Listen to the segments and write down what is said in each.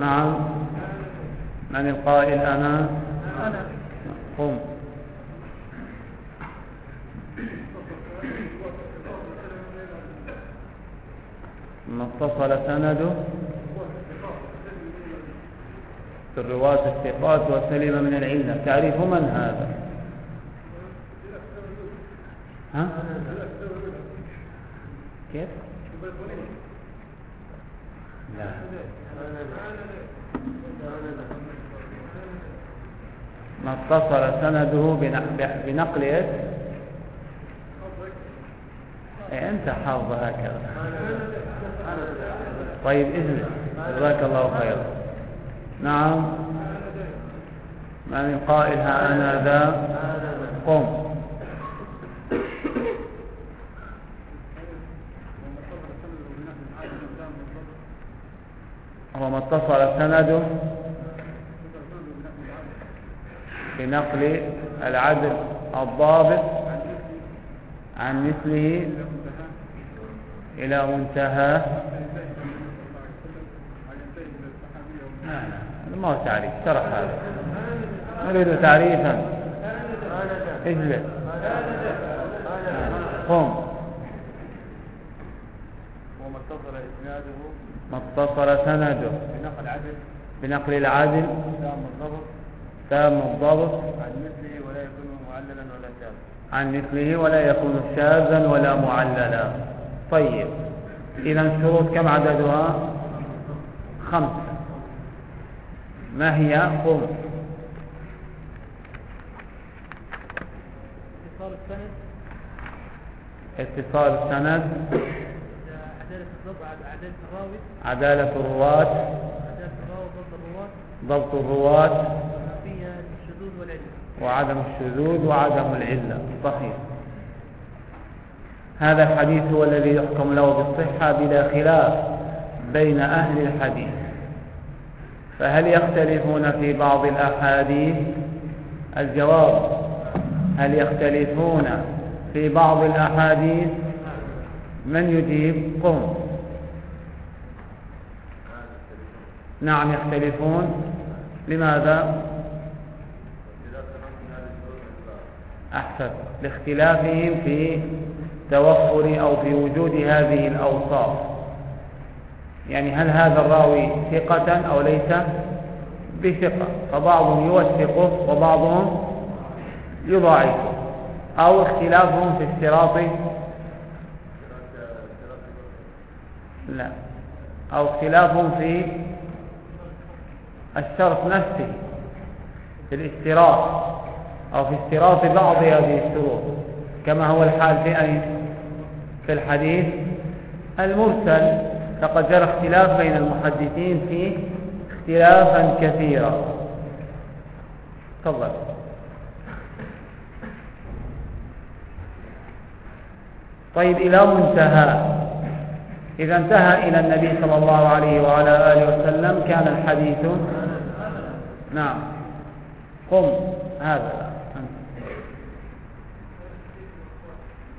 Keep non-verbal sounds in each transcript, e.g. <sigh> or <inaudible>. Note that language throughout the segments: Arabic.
نعم. من القائل أنا؟ قم. ما اتصل سنده في الرواة الثقات وسلم من العلة. تعرف من هذا؟ ها؟ كيف؟ ما اتصل سنده بنقل إيش؟ إيه، أنت حافظ هكذا. طيب اجلس جزاك الله خيرا. نعم. من القائل ها أنا ذا؟ قم. هو ما اتصل سنده بنقل العدل الضابط عن مثله إلى منتهى ما هو تعريف شرح هذا. نريد تعريفا. اجلس. قم. وما اتصل إسناده ما اتصل سنده. بنقل عدل. بنقل العدل. تام الضبط. تام الضبط. عن مثله ولا يكون معللا ولا شاذا. عن مثله ولا يكون شاذا ولا معللا. طيب. إذا الشروط كم عددها؟ خمسة. ما هي؟ قم. اتصال السند. اتصال السند. عدالة الرواة. ضبط الرواة. وعدم الشذوذ وعدم العلة. صحيح. هذا الحديث هو الذي يحكم له بالصحة بلا خلاف بين أهل الحديث. فهل يختلفون في بعض الأحاديث؟ الجواب هل يختلفون في بعض الأحاديث؟ من يجيب قم نعم يختلفون. لماذا؟ أحسن. لاختلافهم في توفر أو في وجود هذه الأوصاف. يعني هل هذا الراوي ثقة أو ليس؟ بثقة. فبعضهم يوثقه وبعضهم يضاعفه. أو اختلافهم في اشتراط لا. أو اختلافهم في الشرط نفسه في الاشتراط أو في اشتراط بعض هذه الشروط كما هو الحال في أي في الحديث المرسل فقد جرى اختلاف بين المحدثين فيه اختلافا كثيرا. تفضل. طيب إلى منتهى إذا انتهى إلى النبي صلى الله عليه وعلى آله وسلم كان الحديث نعم. قم. هذا.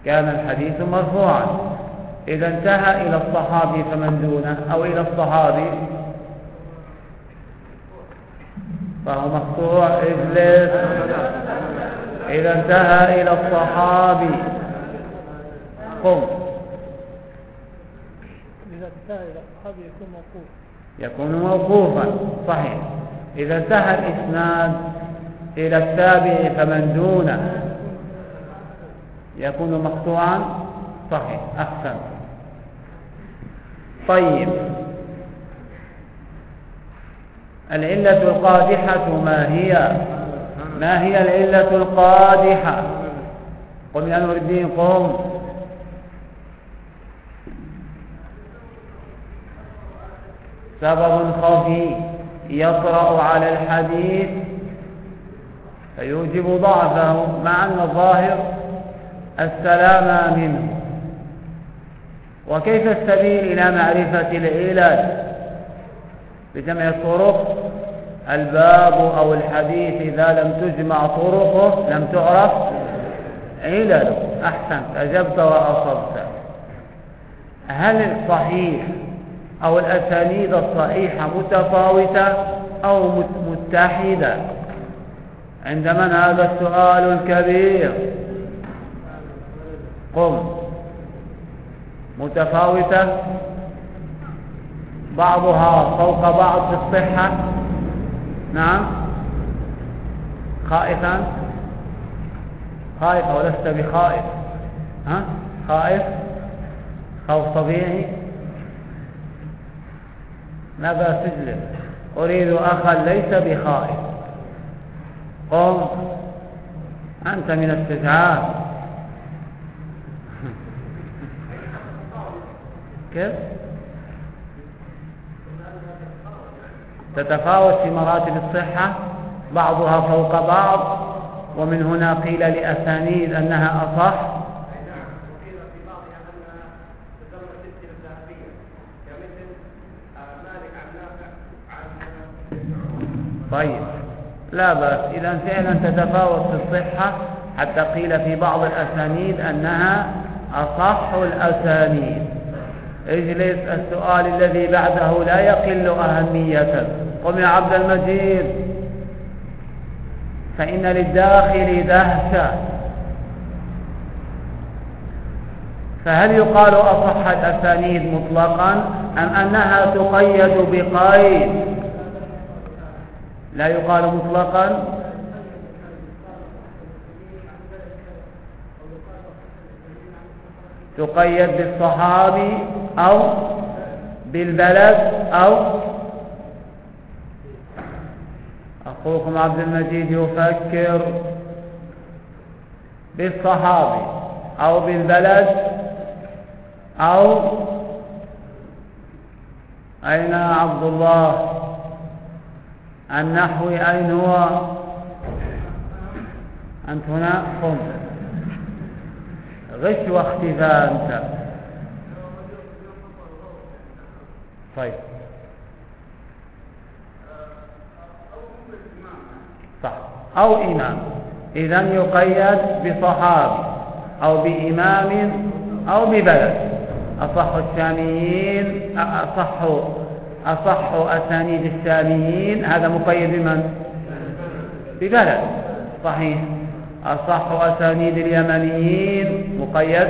كان الحديث مرفوعا. إذا انتهى إلى الصحابي فمن دونه أو إلى الصحابي. فهو مقطوع. إجلس. إذا انتهى إلى الصحابي. قم. إذا انتهى إلى الصحابي يكون موقوف يكون موقوفا. صحيح. إذا انتهى الإسناد إلى التابع فمن دونه يكون مقطوعا صحيح أحسن. طيب. العلة القادحة ما هي؟ ما هي العلة القادحة؟ قم يا نور الدين قم. سبب خفي. يطرأ على الحديث فيوجب ضعفه مع أن الظاهر السلام منه. وكيف السبيل إلى معرفة العلل بجمع الطرق. الباب أو الحديث إذا لم تجمع طرقه لم تعرف علل أحسنت أجبت وأصبت. هل الصحيح أو الأسانيد الصحيحة متفاوتة أو متحدة. عند من هذا السؤال الكبير. قم. متفاوتة. بعضها فوق بعض في الصحة. نعم. خائفا. خائف ولست بخائف. ها؟ خائف. خوف طبيعي. ماذا تجلب أريد أخا ليس بخائف. قم. أنت من استجعاب كيف؟ تتفاوت في مراتب الصحة؟ بعضها فوق بعض. ومن هنا قيل لأسانيد أنها أصح. طيب. لا بأس. إذا فعلا تتفاوت في الصحة حتى قيل في بعض الأسانيد أنها أصح الأسانيد. اجلس السؤال الذي بعده لا يقل أهمية. قم يا عبد المجيد. فإن للداخل دهشة. فهل يقال أصح الأسانيد مطلقا أم أنها تقيد بقيد؟ لا يقال مطلقا. تقيد بالصحابي أو بالبلد أو أخوكم عبد المجيد يفكر بالصحابي أو بالبلد أو أين عبد الله؟ النحو أين هو؟ أنت هنا؟ قم. غش واختفاء أنت. طيب. صح. أو إمام. إذا يقيد بصحابي أو بإمام. أو ببلد. أصح الشاميين أصح أصح أسانيد الشاميين هذا مقيد بمن؟ ببلد صحيح. أصح أسانيد اليمنيين. مقيد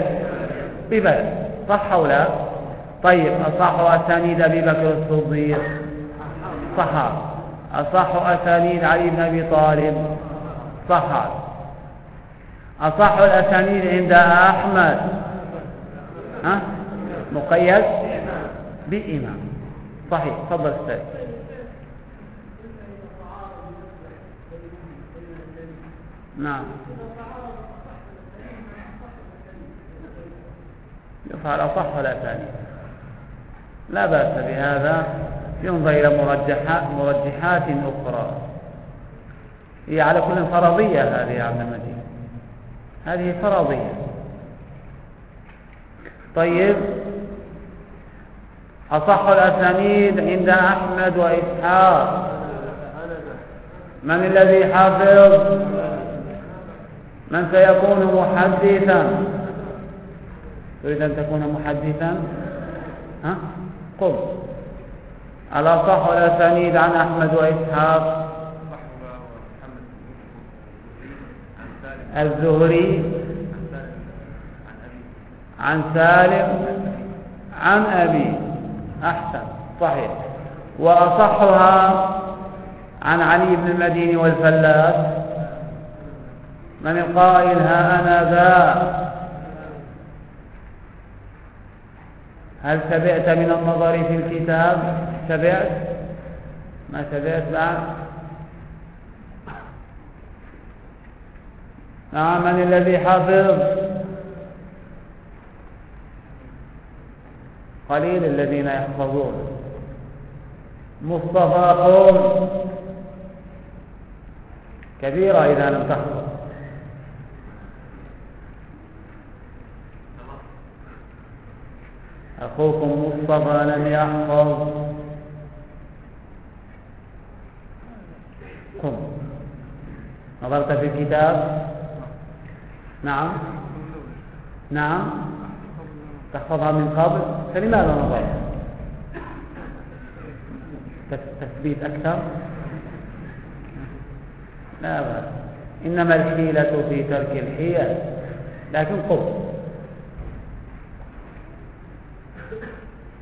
ببلد صح أو لا؟ طيب. أصح أسانيد أبي بكر الصديق. صح. أصح أسانيد علي بن أبي طالب. صح. أصح الأسانيد عند أحمد. ها؟ مقيد بإمام. صحيح تفضل أستاذ. نعم. يفعل أصح ولا ثاني؟ لا بأس بهذا. ينظر إلى مرجحات, مرجحات أخرى. هي على كل فرضية هذه يا عبد المجيد. هذه فرضية. طيب. أصح الأسانيد عند أحمد وإسحاق. من الذي حافظ من سيكون محدثا؟ تريد أن تكون محدثا؟ ها؟ قل. الأصح الأسانيد عن أحمد وإسحاق. الزهري. عن سالم. عن أبي. أحسن صحيح. وأصحها عن علي بن المدين والفلاس. من القائل ها أنا ذا. هل تبعت من النظر في الكتاب؟ تبعت؟ ما تبعت بعد؟ نعم من الذي حفظ؟ قليل الذين يحفظون. مصطفى قول كبيرة إذا لم تحفظ. أخوكم مصطفى لم يحفظ. قم. نظرت في الكتاب؟ نعم. نعم. تحفظها من قبل؟ فلماذا نظرت تس- تثبيت أكثر. لا بأس. إنما الحيلة في ترك الحيل. لكن قل.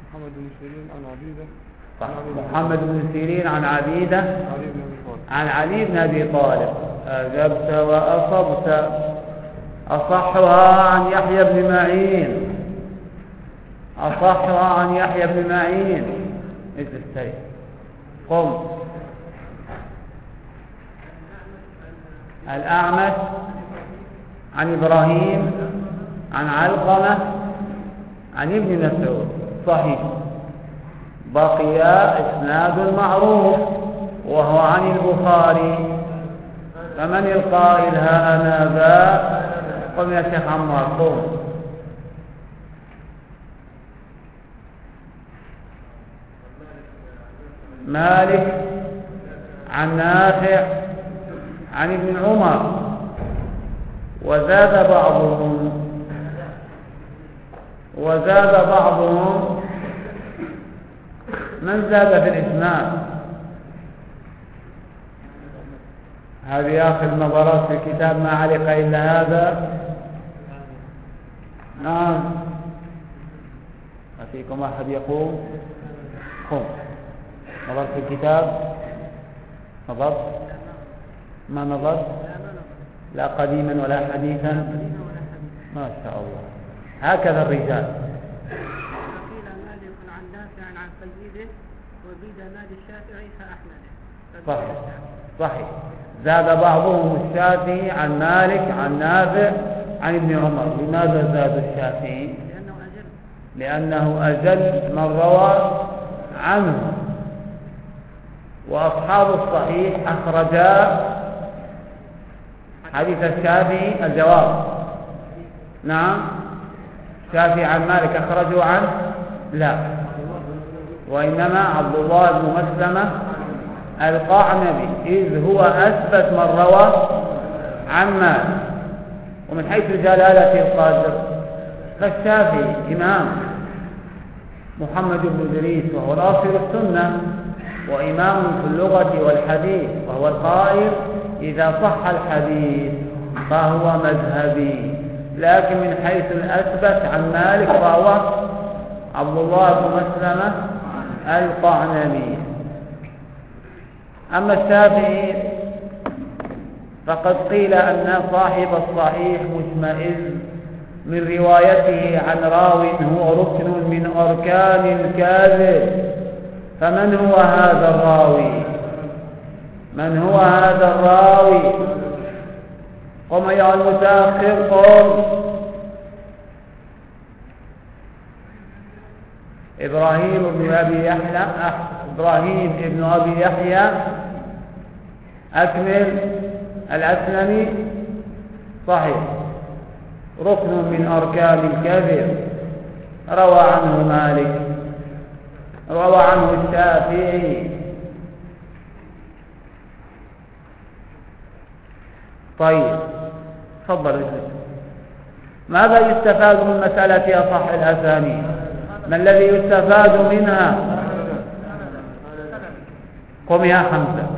محمد بن سيرين عن عبيدة. محمد بن سيرين عن عبيدة. علي بن أبي طالب. عن علي بن أبي طالب. أجبت وأصبت. أصحها عن يحيى بن معين. أصحها عن يحيى بن معين. اجلس سيد قم. الأعمش عن إبراهيم عن علقمة عن ابن مسعود. صحيح. بقي إسناد معروف وهو عن البخاري. فمن القائل ها أنا ذا قم يا شيخ عمار قم. مالك عن نافع عن ابن عمر وزاد بعضهم وزاد بعضهم من زاد في الإسناد؟ هذه آخر نظرات في الكتاب ما علق إلا هذا. نعم. أفيكم أحد يقول؟ قم نظرت في الكتاب؟ نظرت؟ ما نظرت؟ لا قديما ولا حديثا؟ ما شاء الله. هكذا الرجال. قيل مالك عن نافع عن سيده مال الشافعي فأحمده. صحيح. صحيح. زاد بعضهم الشافعي عن مالك عن نافع عن ابن عمر. لماذا زاد الشافعي؟ لأنه أجل. لأنه أجل. من روى عنه. وأصحاب الصحيح أخرجا حديث الشافعي الجواب. نعم. الشافعي عن مالك أخرجوا عنه لا. وإنما عبد الله بن مسلمة القعنبي إذ هو أثبت من روى عن مالك. ومن حيث جلالة القدر فالشافعي إمام محمد بن إدريس وهو الأصل السنة وإمام في اللغة والحديث وهو القائل إذا صح الحديث فهو مذهبي. لكن من حيث الأثبت عن مالك فهو عبد الله بن مسلمة القعنبي. أما الشافعي فقد قيل أن صاحب الصحيح مشمئز من روايته عن راو هو ركن من أركان الكاذب. فمن هو هذا الراوي؟ من هو هذا الراوي؟ قم يا المتأخر قم. إبراهيم بن أبي يحيى إبراهيم بن أبي يحيى. أكمل. الأسلمي؟ صحيح. ركن من أركان الكذب. روى عنه مالك. روى عنه الشافعي. طيب تفضل. ماذا يستفاد من مسألة أصح الأسانيد ما الذي يستفاد منها؟ قم يا حمزة.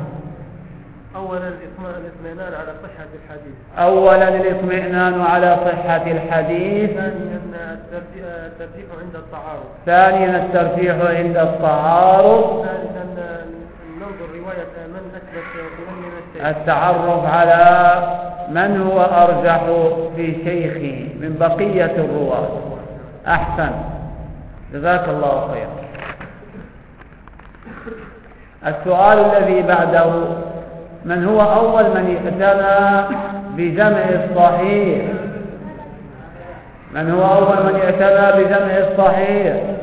الإطمئنان على صحة الحديث. أولا الإطمئنان على صحة الحديث. ثانيا الترجيح عند التعارض ثانيا الترجيح عند التعارض ثالثا ننظر رواية من أثبت من الشيخ؟ التعرف على من هو أرجح في شيخه من بقية الرواة. أحسن. جزاك الله خيرا. السؤال الذي بعده من هو أول من اعتنى بجمع الصحيح؟ من هو أول من اعتنى بجمع الصحيح؟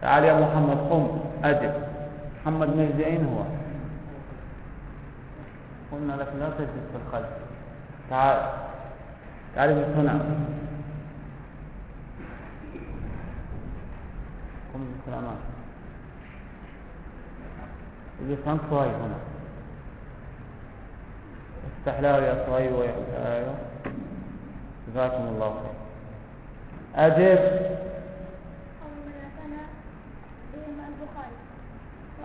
تعال يا محمد قم أجب محمد مجدي هو. قلنا لك لا تجلس في الخلف. تعال. تعال اجلس هنا. قم الأمام اجلس أنت صهيب هنا. افتح له يا صهيب ويا جزاكم الله خير. أجب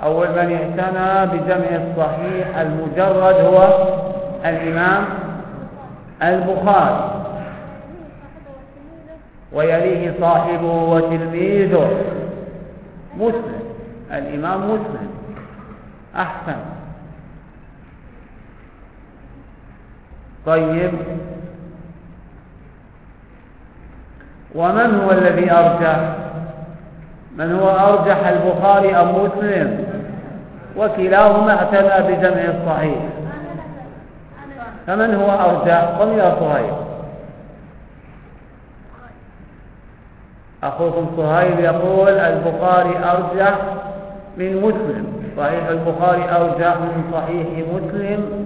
أول من اعتنى بجمع الصحيح المجرد هو الإمام البخاري. ويليه صاحبه وتلميذه. مسلم. الإمام مسلم. أحسن. طيب. ومن هو الذي أرجح؟ من هو أرجح البخاري أم مسلم؟ وكلاهما اعتنى بجمع الصحيح فمن هو أرجح؟ قم يا صهيب أخوكم صهيب يقول البخاري أرجح من مسلم. صحيح البخاري أرجح من صحيح مسلم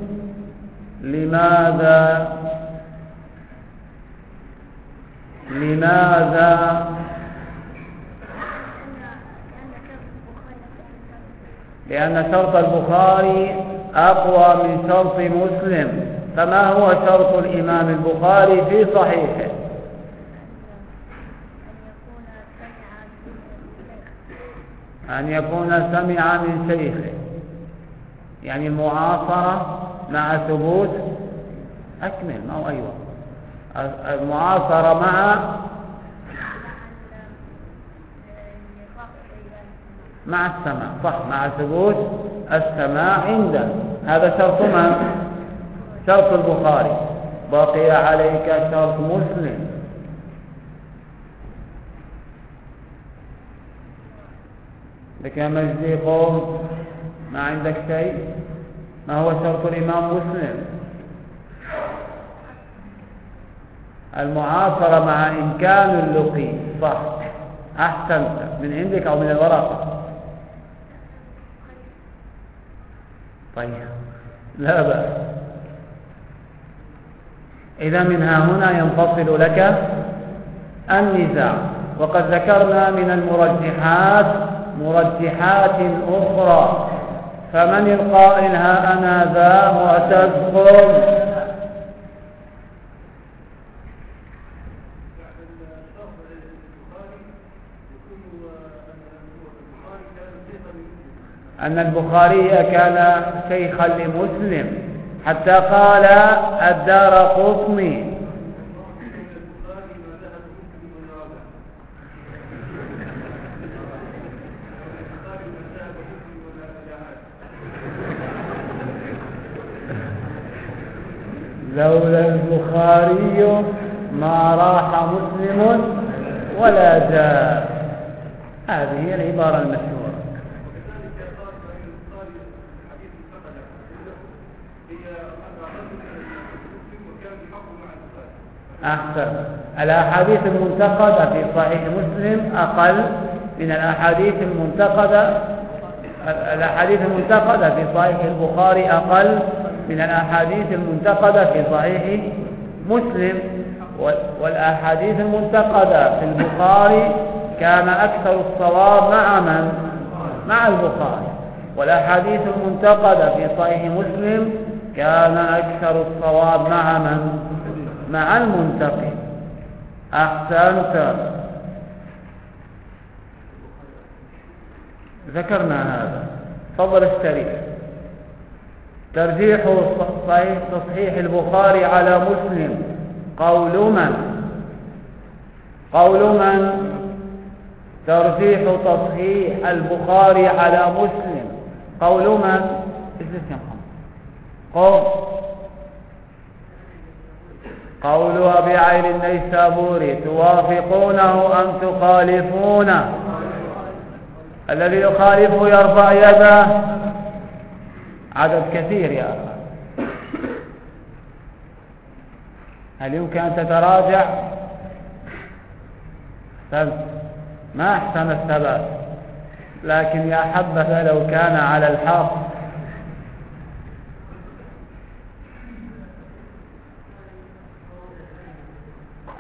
لماذا؟ لماذا؟ لأن شرط البخاري أقوى من شرط مسلم فما هو شرط الإمام البخاري في صحيحه؟ أن يكون سمع من شيخه. يعني المعاصرة مع ثبوت أكمل ما هو أيوة المعاصرة مع مع السماع صح مع ثبوت السماع عنده هذا شرط من شرط البخاري. بقي عليك شرط مسلم. لك يا مجدي قوم ما عندك شيء ما هو شرط الإمام مسلم. المعاصرة مع إمكان اللقي صح. أحسنت من عندك أو من الورقة. طيب. لا بأس. إذا من ها هنا ينفصل لك النزاع. وقد ذكرنا من المرجحات مرجحات أخرى. فمن القائل ها أنا ذا معتز. أن البخاري كان شيخا لمسلم حتى قال الدار قطني. البخاري ما راح مسلم ولا جاء. هذه هي العبارة المشهورة. أحسن. الأحاديث المنتقدة في صحيح مسلم أقل من الأحاديث المنتقدة الأحاديث المنتقدة في صحيح البخاري أقل من الأحاديث المنتقدة في صحيح مسلم والأحاديث المنتقدة في البخاري كان أكثر الصواب مع من؟ مع البخاري. والأحاديث المنتقدة في صحيح مسلم كان أكثر الصواب مع من؟ مع المنتقد. أحسنت. ذكرنا هذا. فضل الشريف ترجيح صحيح تصحيح البخاري على مسلم. قول من قول من ترجيح تصحيح البخاري على مسلم. قول من اجلس يا محمد؟ قول. قول أبي عين النيسابوري. توافقونه أم تخالفونه؟ الذي يخالفه يرفع يده. عدد كثير يا أخي. هل يمكن أن تتراجع؟ ما أحسن الثبات؟ لكن يا حبذا لو كان على الحق.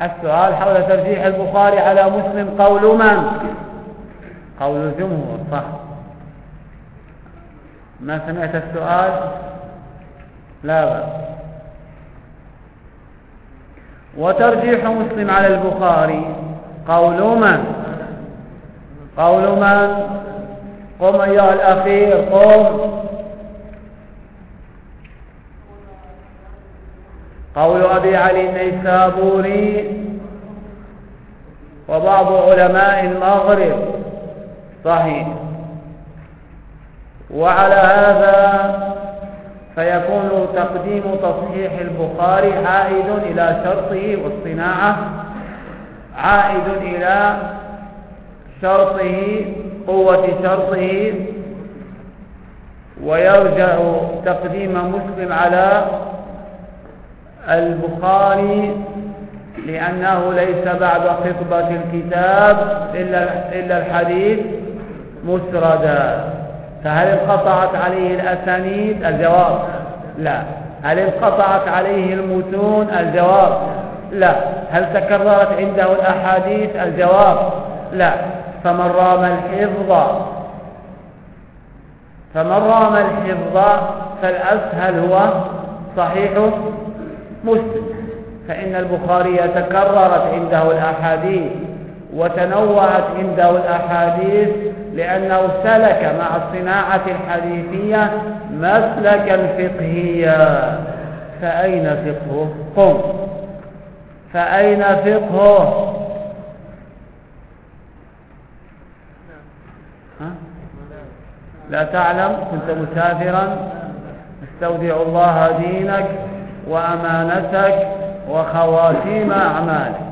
السؤال حول ترجيح البخاري على مسلم قول من؟ قول الجمهور صح. ما سمعت السؤال؟ لا بأس. وترجيح مسلم على البخاري قول من؟ قول من؟ قم أيها الأخير قم. قول أبي علي النيسابوري وبعض علماء المغرب. صحيح. وعلى هذا فيكون تقديم تصحيح البخاري عائد إلى شرطه والصناعة عائد إلى شرطه قوة شرطه ويرجع تقديم مسلم على البخاري لأنه ليس بعد خطبة الكتاب إلا, إلا الحديث مسردا. فهل انقطعت عليه الأسانيد؟ الجواب لا. هل انقطعت عليه المتون؟ الجواب لا. هل تكررت عنده الأحاديث؟ الجواب لا. فمن رام الحفظ فمن رام الحفظ فالأسهل هو صحيح مسلم. فإن البخاري تكررت عنده الأحاديث. وتنوعت عنده الأحاديث لأنه سلك مع الصناعة الحديثية مسلكا فقهيا. فأين فقهه؟ قم. فأين فقهه؟ ها؟ لا تعلم؟ كنت مسافرا. استودع الله دينك وأمانتك وخواتيم أعمالك.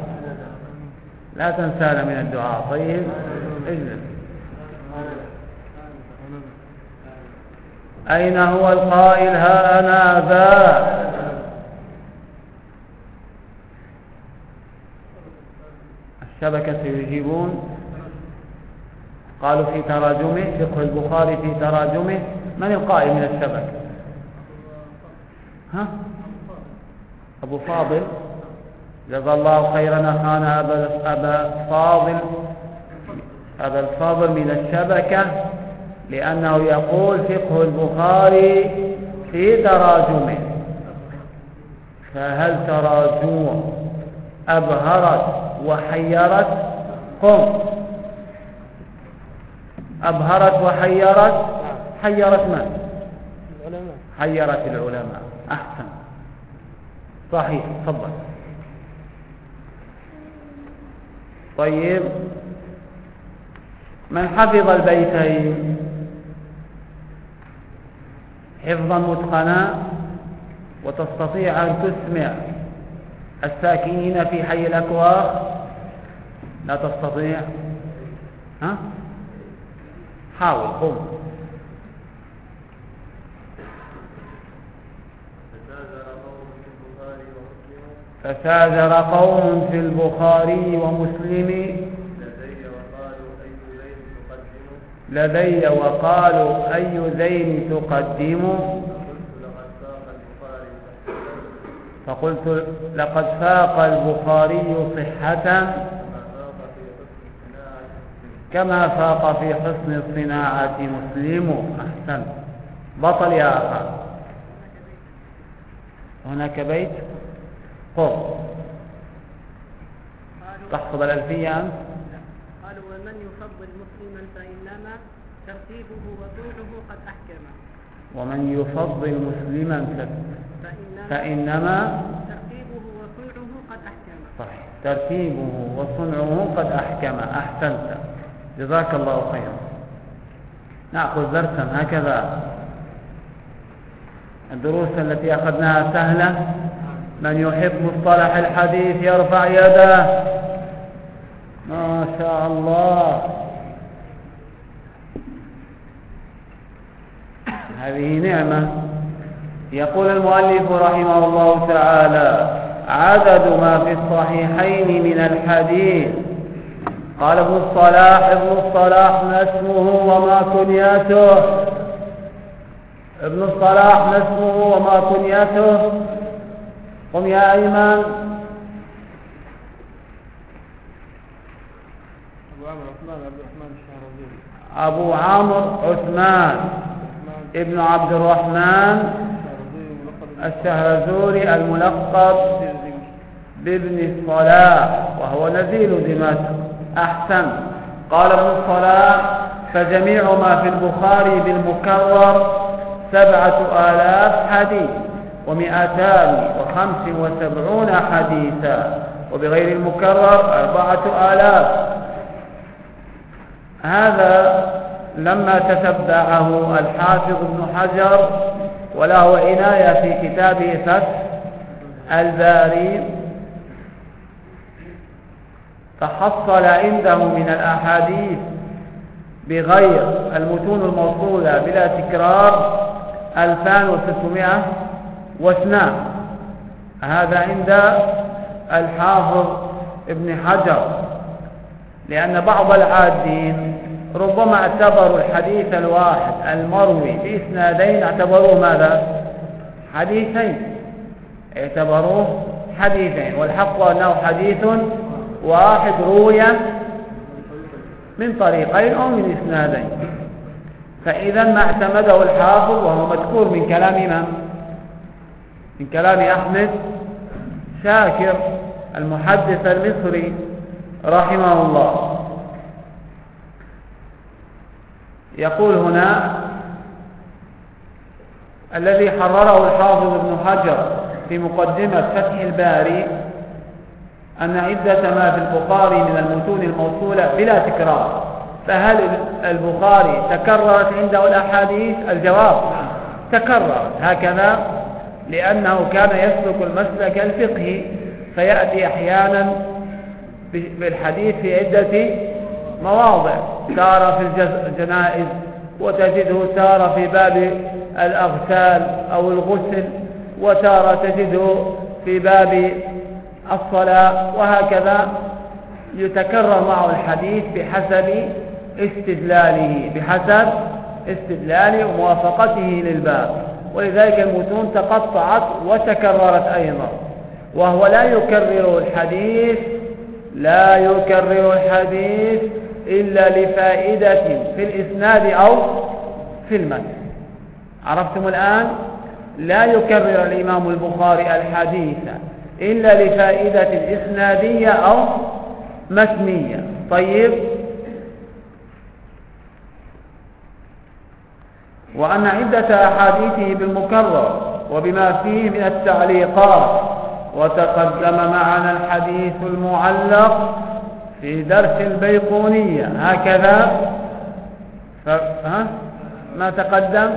لا تنسانا من الدعاء. طيب. اجلس. أين هو القائل؟ ها أنا ذا. الشبكة يجيبون. قالوا في تراجمه. فقه البخاري في تراجمه. من القائل من الشبكة؟ ها؟ أبو فاضل. جزا الله خيرا أخانا أبا, أبا فاضل أبا الفاضل من الشبكة لأنه يقول فقه البخاري في تراجمه. فهل تراجمه أبهرت وحيرت قم أبهرت وحيرت؟ حيرت من؟ حيرت العلماء. أحسن. صحيح. تفضل. طيب. من حفظ البيتين؟ حفظا متقنا وتستطيع أن تسمع الساكنين في حي الأكواخ لا تستطيع. ها؟ حاول قم. فسازر قوم في البخاري ومسلم. لدي وقالوا أي ذين تقدم؟ فقلت لقد فاق البخاري صحة كما فاق في حسن الصناعة مسلم. أحسن. بطل يا أخا هناك بيت؟ قالوا تحفظ الألفية؟ أنت قالوا ومن يفضل مسلما فإنما ترتيبه وطوله قد أحكم. ومن يفضل مسلما فإنما ترتيبه وطوله قد أحكم. صحيح. ترتيبه وصنعه قد أحكم. أحسنت. جزاك الله خيرا. نأخذ درسا هكذا. الدروس التي أخذناها سهلة. من يحب مصطلح الحديث يرفع يده. ما شاء الله. هذه نعمة. يقول المؤلف رحمه الله تعالى عدد ما في الصحيحين من الحديث. قال ابن الصلاح ابن الصلاح ما اسمه وما كنيته. ابن الصلاح ما اسمه وما كنيته. قم يا أيمن أبو عمرو عثمان ابن عبد الرحمن الشهرزوري ملقب الشهرزوري الملقب بابن الصلاح وهو نزيل دمشق. أحسن. قال ابن الصلاح فجميع ما في البخاري بالمكرر سبعة آلاف حديث. ومئتان وخمس وسبعون حديثا وبغير المكرر أربعة آلاف. هذا لما تتبعه الحافظ ابن حجر وله عناية في كتابه فتح الباري. فحصل عنده من الأحاديث بغير المتون الموصولة بلا تكرار 2602 هذا عند الحافظ ابن حجر لأن بعض العادين ربما اعتبروا الحديث الواحد المروي بإسنادين اعتبروه ماذا؟ حديثين. اعتبروه حديثين والحق أنه حديث واحد روي من طريقين أو من إسنادين. فإذا ما اعتمده الحافظ وهو مذكور من كلام من من كلام أحمد شاكر المحدث المصري رحمه الله. يقول هنا الذي حرره الحافظ ابن حجر في مقدمة فتح الباري أن عدة ما في البخاري من المتون الموصولة بلا تكرار فهل البخاري تكررت عنده الأحاديث؟ الجواب تكررت. هكذا لأنه كان يسلك المسلك الفقهي فيأتي أحيانا بالحديث في عدة مواضع. تارة في الجنائز وتجده تارة في باب الأغسال أو الغسل وتارة تجده في باب الصلاة وهكذا يتكرر معه الحديث بحسب استدلاله بحسب استدلاله وموافقته للباب. ولذلك المتون تقطعت وتكررت أيضا وهو لا يكرر الحديث لا يكرر الحديث إلا لفائدة في الإسناد أو في المتن. عرفتم الآن؟ لا يكرر الإمام البخاري الحديث إلا لفائدة إسنادية أو متنية. طيب؟ وأن عدة أحاديثه بالمكرر وبما فيه من التعليقات وتقدم معنا الحديث المعلق في درس البيقونية. هكذا. ف... ها؟ ما تقدم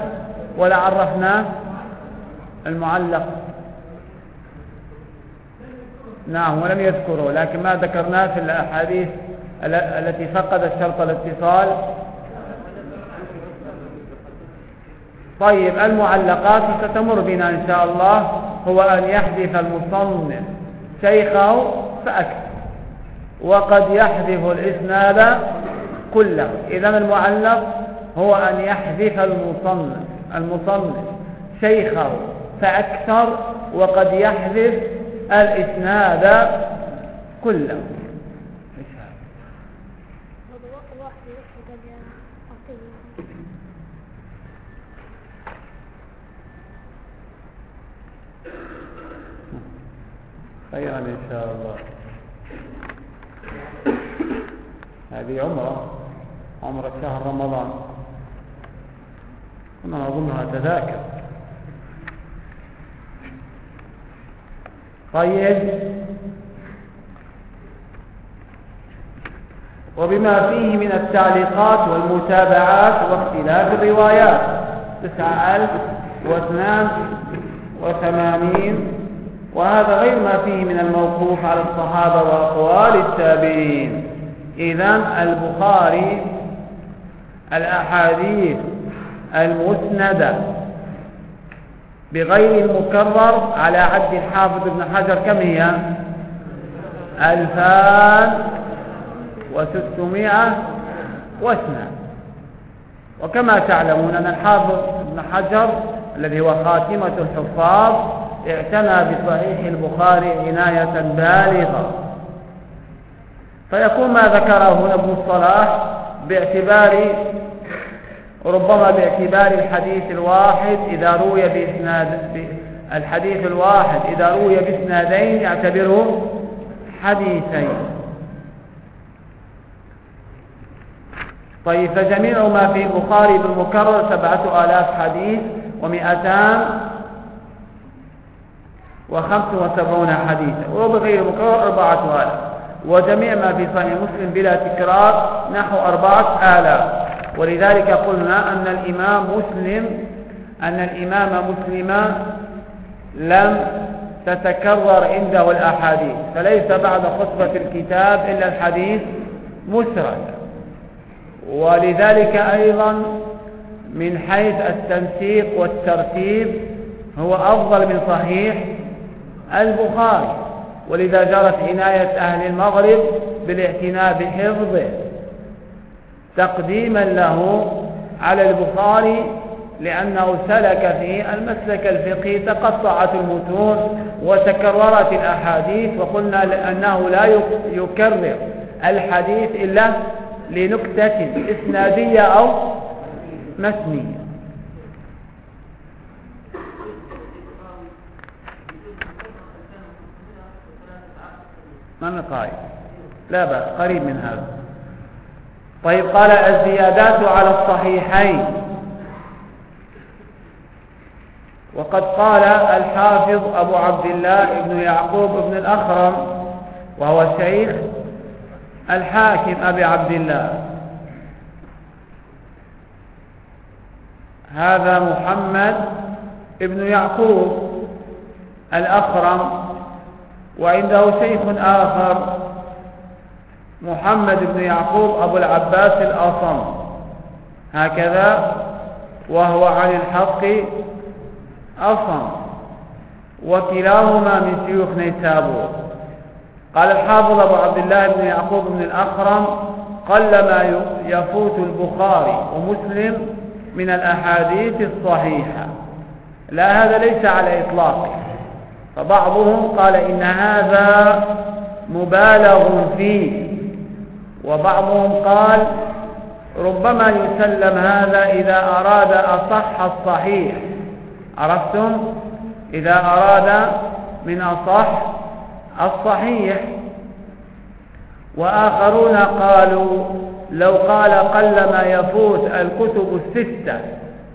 ولا عرفناه المعلق. نعم ولم يذكره لكن ما ذكرناه في الأحاديث التي فقدت شرط الاتصال طيب المعلقات ستمر بنا إن شاء الله هو أن يحذف المصنف شيخه فأكثر وقد يحذف الإسناد كله. إذا المعلق هو أن يحذف المصنف المصنف شيخه فأكثر وقد يحذف الإسناد كله. خيرا إن شاء الله. هذه عمرة عمرة شهر رمضان. أنا أظنها تذاكر. طيب. وبما فيه من التعليقات والمتابعات واختلاف الروايات. تسعة ألف واثنان وثمانين وهذا غير ما فيه من الموقوف على الصحابة وأقوال التابعين. إذا البخاري الأحاديث المسندة بغير المكرر على عد الحافظ ابن حجر كم هي؟ ألفان وستمائة واثنان. وكما تعلمون أن الحافظ ابن حجر الذي هو خاتمة الحفاظ اعتنى بصحيح البخاري عناية بالغة. فيكون ما ذكره هنا ابن الصلاح باعتبار ربما باعتبار الحديث الواحد إذا روي بإسناد الحديث الواحد إذا روي بإسنادين يعتبره حديثين. طيب فجميع ما في البخاري بالمكرر سبعة آلاف حديث ومئتان وخمس وسبعون حديثا وبغير مكرر أربعة آلاف. وجميع ما في صحيح مسلم بلا تكرار نحو أربعة آلاف. ولذلك قلنا أن الإمام مسلم أن الإمام مسلم لم تتكرر عنده الأحاديث. فليس بعد خطبة الكتاب إلا الحديث مسرد. ولذلك أيضا من حيث التنسيق والترتيب هو أفضل من صحيح البخاري. ولذا جرت عناية أهل المغرب بالاعتناء بحفظه تقديما له على البخاري لأنه سلك في المسلك الفقهي تقطعت المتون وتكررت الأحاديث وقلنا أنه لا يكرر الحديث إلا لنكتة إسنادية أو مسنية ما نقاي لا بأس قريب من هذا. طيب قال الزيادات على الصحيحين. وقد قال الحافظ أبو عبد الله بن يعقوب بن الأخرم وهو شيخ الحاكم أبي عبد الله. هذا محمد ابن يعقوب الأخرم وعنده شيخ آخر محمد بن يعقوب أبو العباس الأصم. هكذا وهو عن الحق أصم. وكلاهما من شيوخ نيسابور قال الحافظ أبو عبد الله بن يعقوب بن الأخرم قلما يفوت البخاري ومسلم من الأحاديث الصحيحة. لا هذا ليس على إطلاقه. فبعضهم قال إن هذا مبالغ فيه وبعضهم قال ربما يسلم هذا إذا أراد أصح الصحيح. عرفتم؟ إذا أراد من أصح الصحيح. وآخرون قالوا لو قال قل ما يفوت الكتب الستة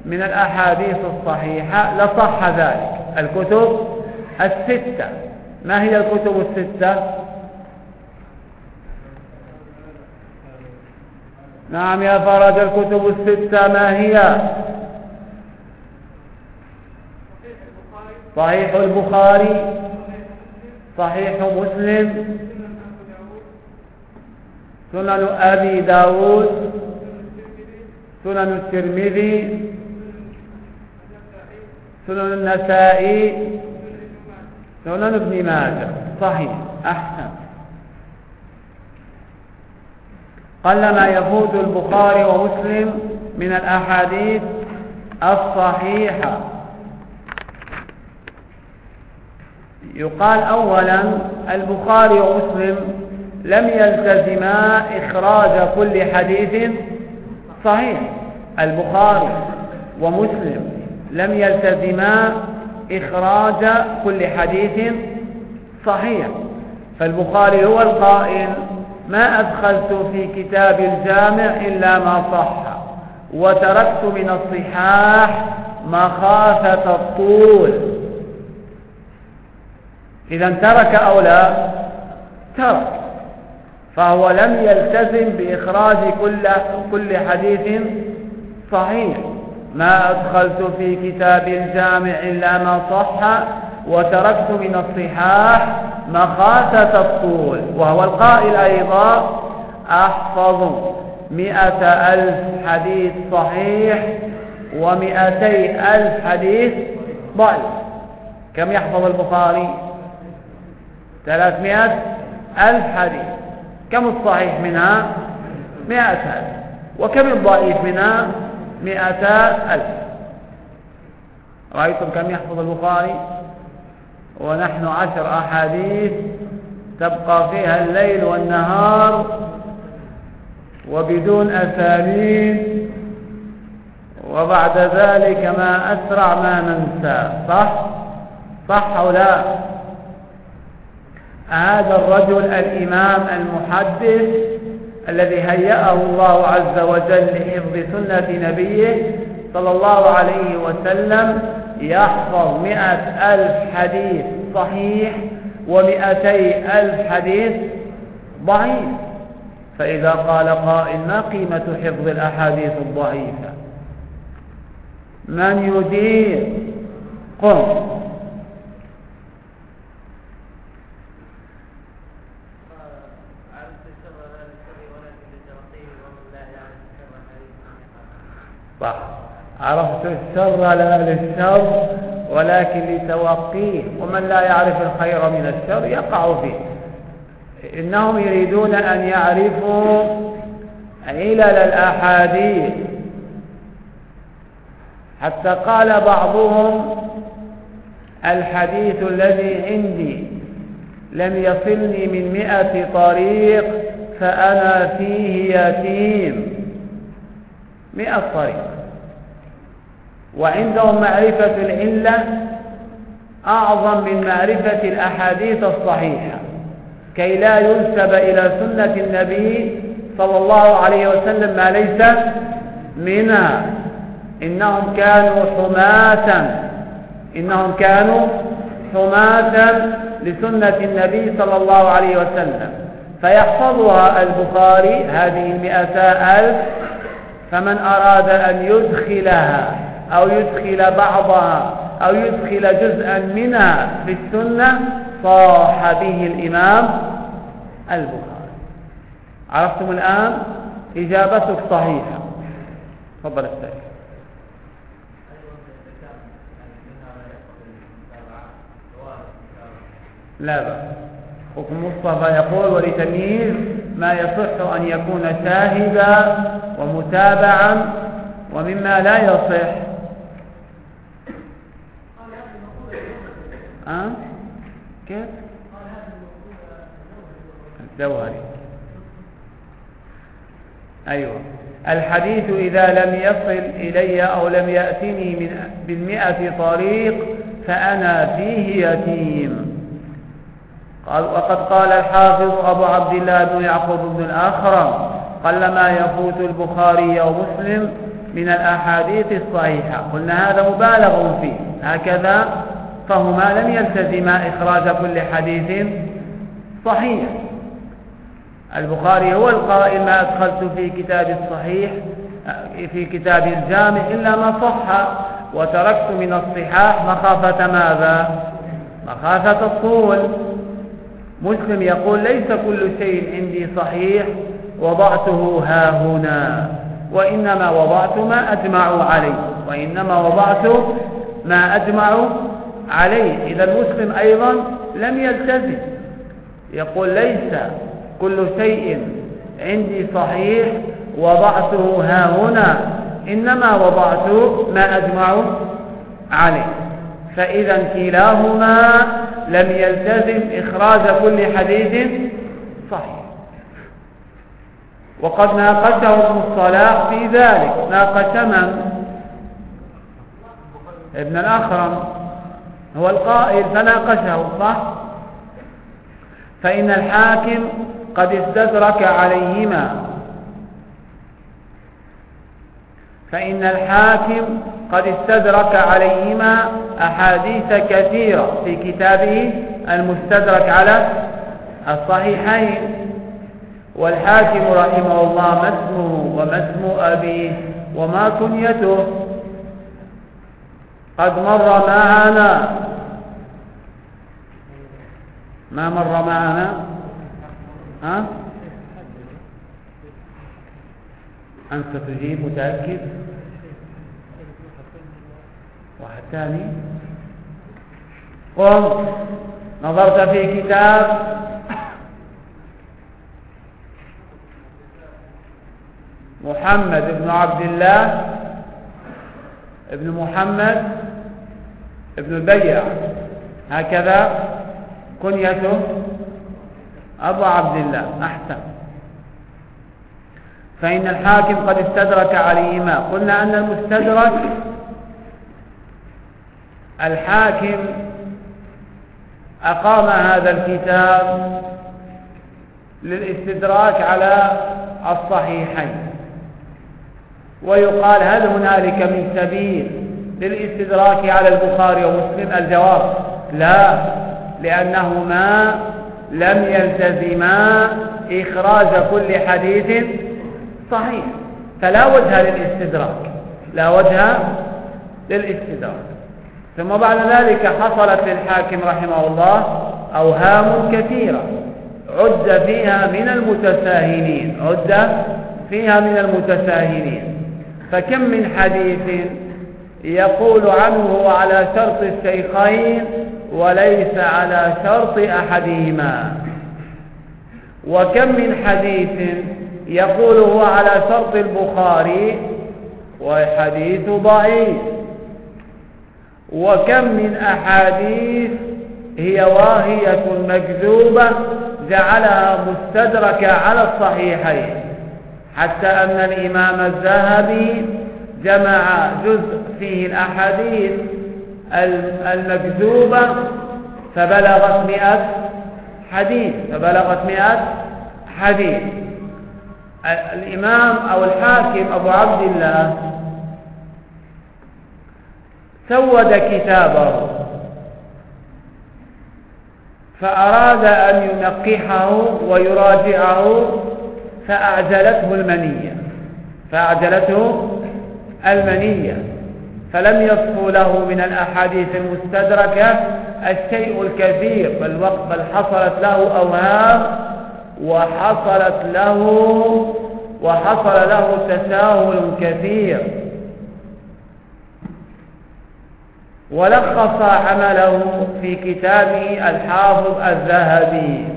من الأحاديث الصحيحة لصح ذلك. الكتب الستة. ما هي الكتب الستة؟ نعم يا فرج الكتب الستة ما هي؟ صحيح البخاري. صحيح مسلم. سنن أبي داود. سنن الترمذي. سنن النسائي. سنن ابن ماجه صحيح أحسن. قلما يفوت البخاري ومسلم من الأحاديث الصحيحة. يقال أولا البخاري ومسلم لم يلتزما إخراج كل حديث صحيح. البخاري ومسلم لم يلتزما إخراج كل حديث صحيح. فالبخاري هو القائل ما أدخلت في كتاب الجامع إلا ما صح وتركت من الصحاح مخافة الطول. إذا ترك أو لا؟ ترك. فهو لم يلتزم بإخراج كل, كل حديث صحيح. ما أدخلت في كتاب الجامع إلا ما صح وتركت من الصحاح مخافة الطول وهو القائل أيضا أحفظ مئة ألف حديث صحيح ومئتي ألف حديث ضعيف. كم يحفظ البخاري؟ ثلاثمائة ألف حديث. كم الصحيح منها؟ مئة ألف. وكم الضعيف منها؟ مئة ألف. رأيتم كم يحفظ البخاري؟ ونحن عشر أحاديث تبقى فيها الليل والنهار وبدون أساليب وبعد ذلك ما أسرع ما ننسى. صح؟ صح أو لا؟ هذا الرجل الإمام المحدث الذي هيأه الله عز وجل لحفظ سنة نبيه صلى الله عليه وسلم يحفظ مئة ألف حديث صحيح ومئتي ألف حديث ضعيف. فإذا قال قائل ما قيمة حفظ الأحاديث الضعيفة؟ من يدير؟ قم عرفت الشر لا للشر ولكن لتوقيه ومن لا يعرف الخير من الشر يقع فيه. إنهم يريدون أن يعرفوا علل الأحاديث. حتى قال بعضهم الحديث الذي عندي لم يصلني من مئة طريق فأنا فيه يتيم. مئة طريق. وعندهم معرفة العلة أعظم من معرفة الأحاديث الصحيحة كي لا ينسب إلى سنة النبي صلى الله عليه وسلم ما ليس منها إنهم كانوا حماة إنهم كانوا حماة لسنة النبي صلى الله عليه وسلم. فيحفظها البخاري هذه المئتا ألف فمن أراد أن يدخلها أو يدخل بعضها أو يدخل جزءا منها في السنة صاح به الإمام البخاري. عرفتم الآن؟ إجابتك صحيحة. تفضل السيد لا بأس. حكم مصطفى يقول ولتمييز ما يصح أن يكون شاهدا ومتابعا ومما لا يصح. أه؟ كيف؟ الجوهري أيوة. الحديث إذا لم يصل إلي أو لم يأتني من بالمئة طريق فأنا فيه يتيم. قال وقد قال الحافظ أبو عبد الله بن يعقوب بن الأخرم قلما يفوت البخاري ومسلم من الأحاديث الصحيحة. قلنا هذا مبالغ فيه. هكذا فهما لم يلتزما إخراج كل حديث صحيح. البخاري هو القائل ما أدخلت في كتاب الصحيح في كتاب الجامع إلا ما صح وتركت من الصحاح مخافة ماذا؟ مخافة الطول. مسلم يقول ليس كل شيء عندي صحيح وضعته ها هنا وإنما وضعت ما أجمع عليه وإنما وضعت ما أجمع عليه. إذا المسلم أيضا لم يلتزم. يقول ليس كل شيء عندي صحيح وضعته ها هنا إنما وضعت ما أجمع عليه. فإذا كلاهما لم يلتزم إخراج كل حديث صحيح. وقد ناقشه ابن الصلاح في ذلك. ناقش من؟ ابن الأخرم. هو القائل فناقشه صح؟ فإن الحاكم قد استدرك عليهما. فإن الحاكم قد استدرك عليهما أحاديث كثيرة في كتابه المستدرك على الصحيحين. والحاكم رحمه الله ما اسمه وما اسم أبيه وما كنيته. قد مر معنا. ما مر معنا؟ ها؟ أنت تجيب متأكد؟ واحد ثاني. قم. نظرت في كتاب. محمد بن عبد الله. ابن محمد ابن البيع هكذا كنيته أبو عبد الله أحسن. فإن الحاكم قد استدرك عليهما. قلنا أن المستدرك الحاكم أقام هذا الكتاب للاستدراك على الصحيحين. ويقال هل هنالك من سبيل للاستدراك على البخاري ومسلم الجواب؟ لا لأنهما لم يلتزما إخراج كل حديث صحيح. فلا وجه للاستدراك لا وجه للاستدراك. ثم بعد ذلك حصلت للحاكم رحمه الله أوهام كثيرة. عد فيها من المتساهلين عد فيها من المتساهلين. فكم من حديث يقول عنه على شرط الشيخين وليس على شرط أحدهما. وكم من حديث يقول هو على شرط البخاري وحديث ضعيف. وكم من أحاديث هي واهية مكذوبة جعلها مستدركة على الصحيحين. حتى أن الإمام الذهبي جمع جزء فيه الأحاديث المكذوبة فبلغت مئة حديث فبلغت مئة حديث. الإمام أو الحاكم أبو عبد الله سود كتابه فأراد أن ينقحه ويراجعه فأعجلته المنية. فأعجلته المنية. فلم يصفو له من الأحاديث المستدركة الشيء الكثير بل, بل حصلت له أوهام وحصلت له وحصل له تساهل كثير. ولخص عمله في كتابه الحافظ الذهبي.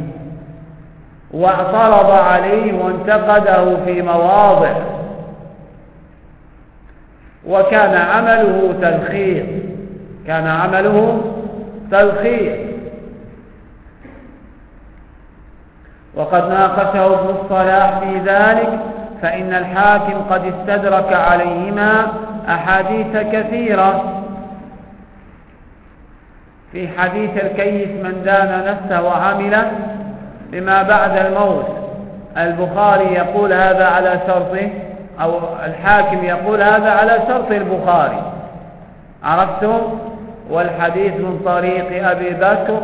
واعترض عليه وانتقده في مواضع. وكان عمله تلخيص. كان عمله تلخيص. وقد ناقشه ابن الصلاح في ذلك فإن الحاكم قد استدرك عليهما أحاديث كثيرة. في حديث الكيس من دان نفسه وعمل بما بعد الموت. البخاري يقول هذا على شرطه أو الحاكم يقول هذا على شرط البخاري. عرفتم؟ والحديث من طريق أبي بكر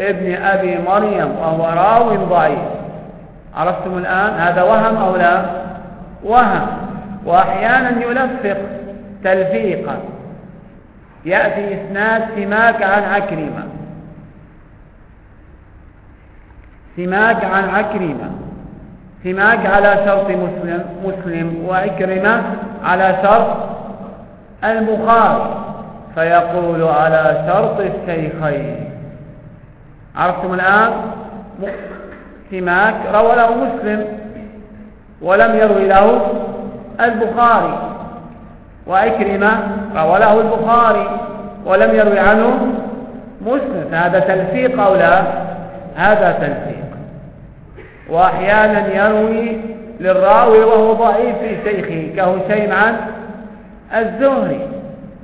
ابن أبي مريم وهو راو ضعيف. عرفتم الآن؟ هذا وهم أو لا؟ وهم. وأحيانا يلفق تلفيقا. يأتي إسناد سماك عن عكرمة. سماك عن عكرمة. سماك على شرط مسلم مسلم وعكرمة على شرط البخاري فيقول على شرط الشيخين. عرفتم الآن؟ سماك روى له مسلم ولم يروي له البخاري. وعكرمة روى له البخاري ولم يروي عنه مسلم. هذا تلفيق أو لا؟ هذا تلفيق. وأحيانا يروي للراوي وهو ضعيف في شيخه كهشيم عن الزهري.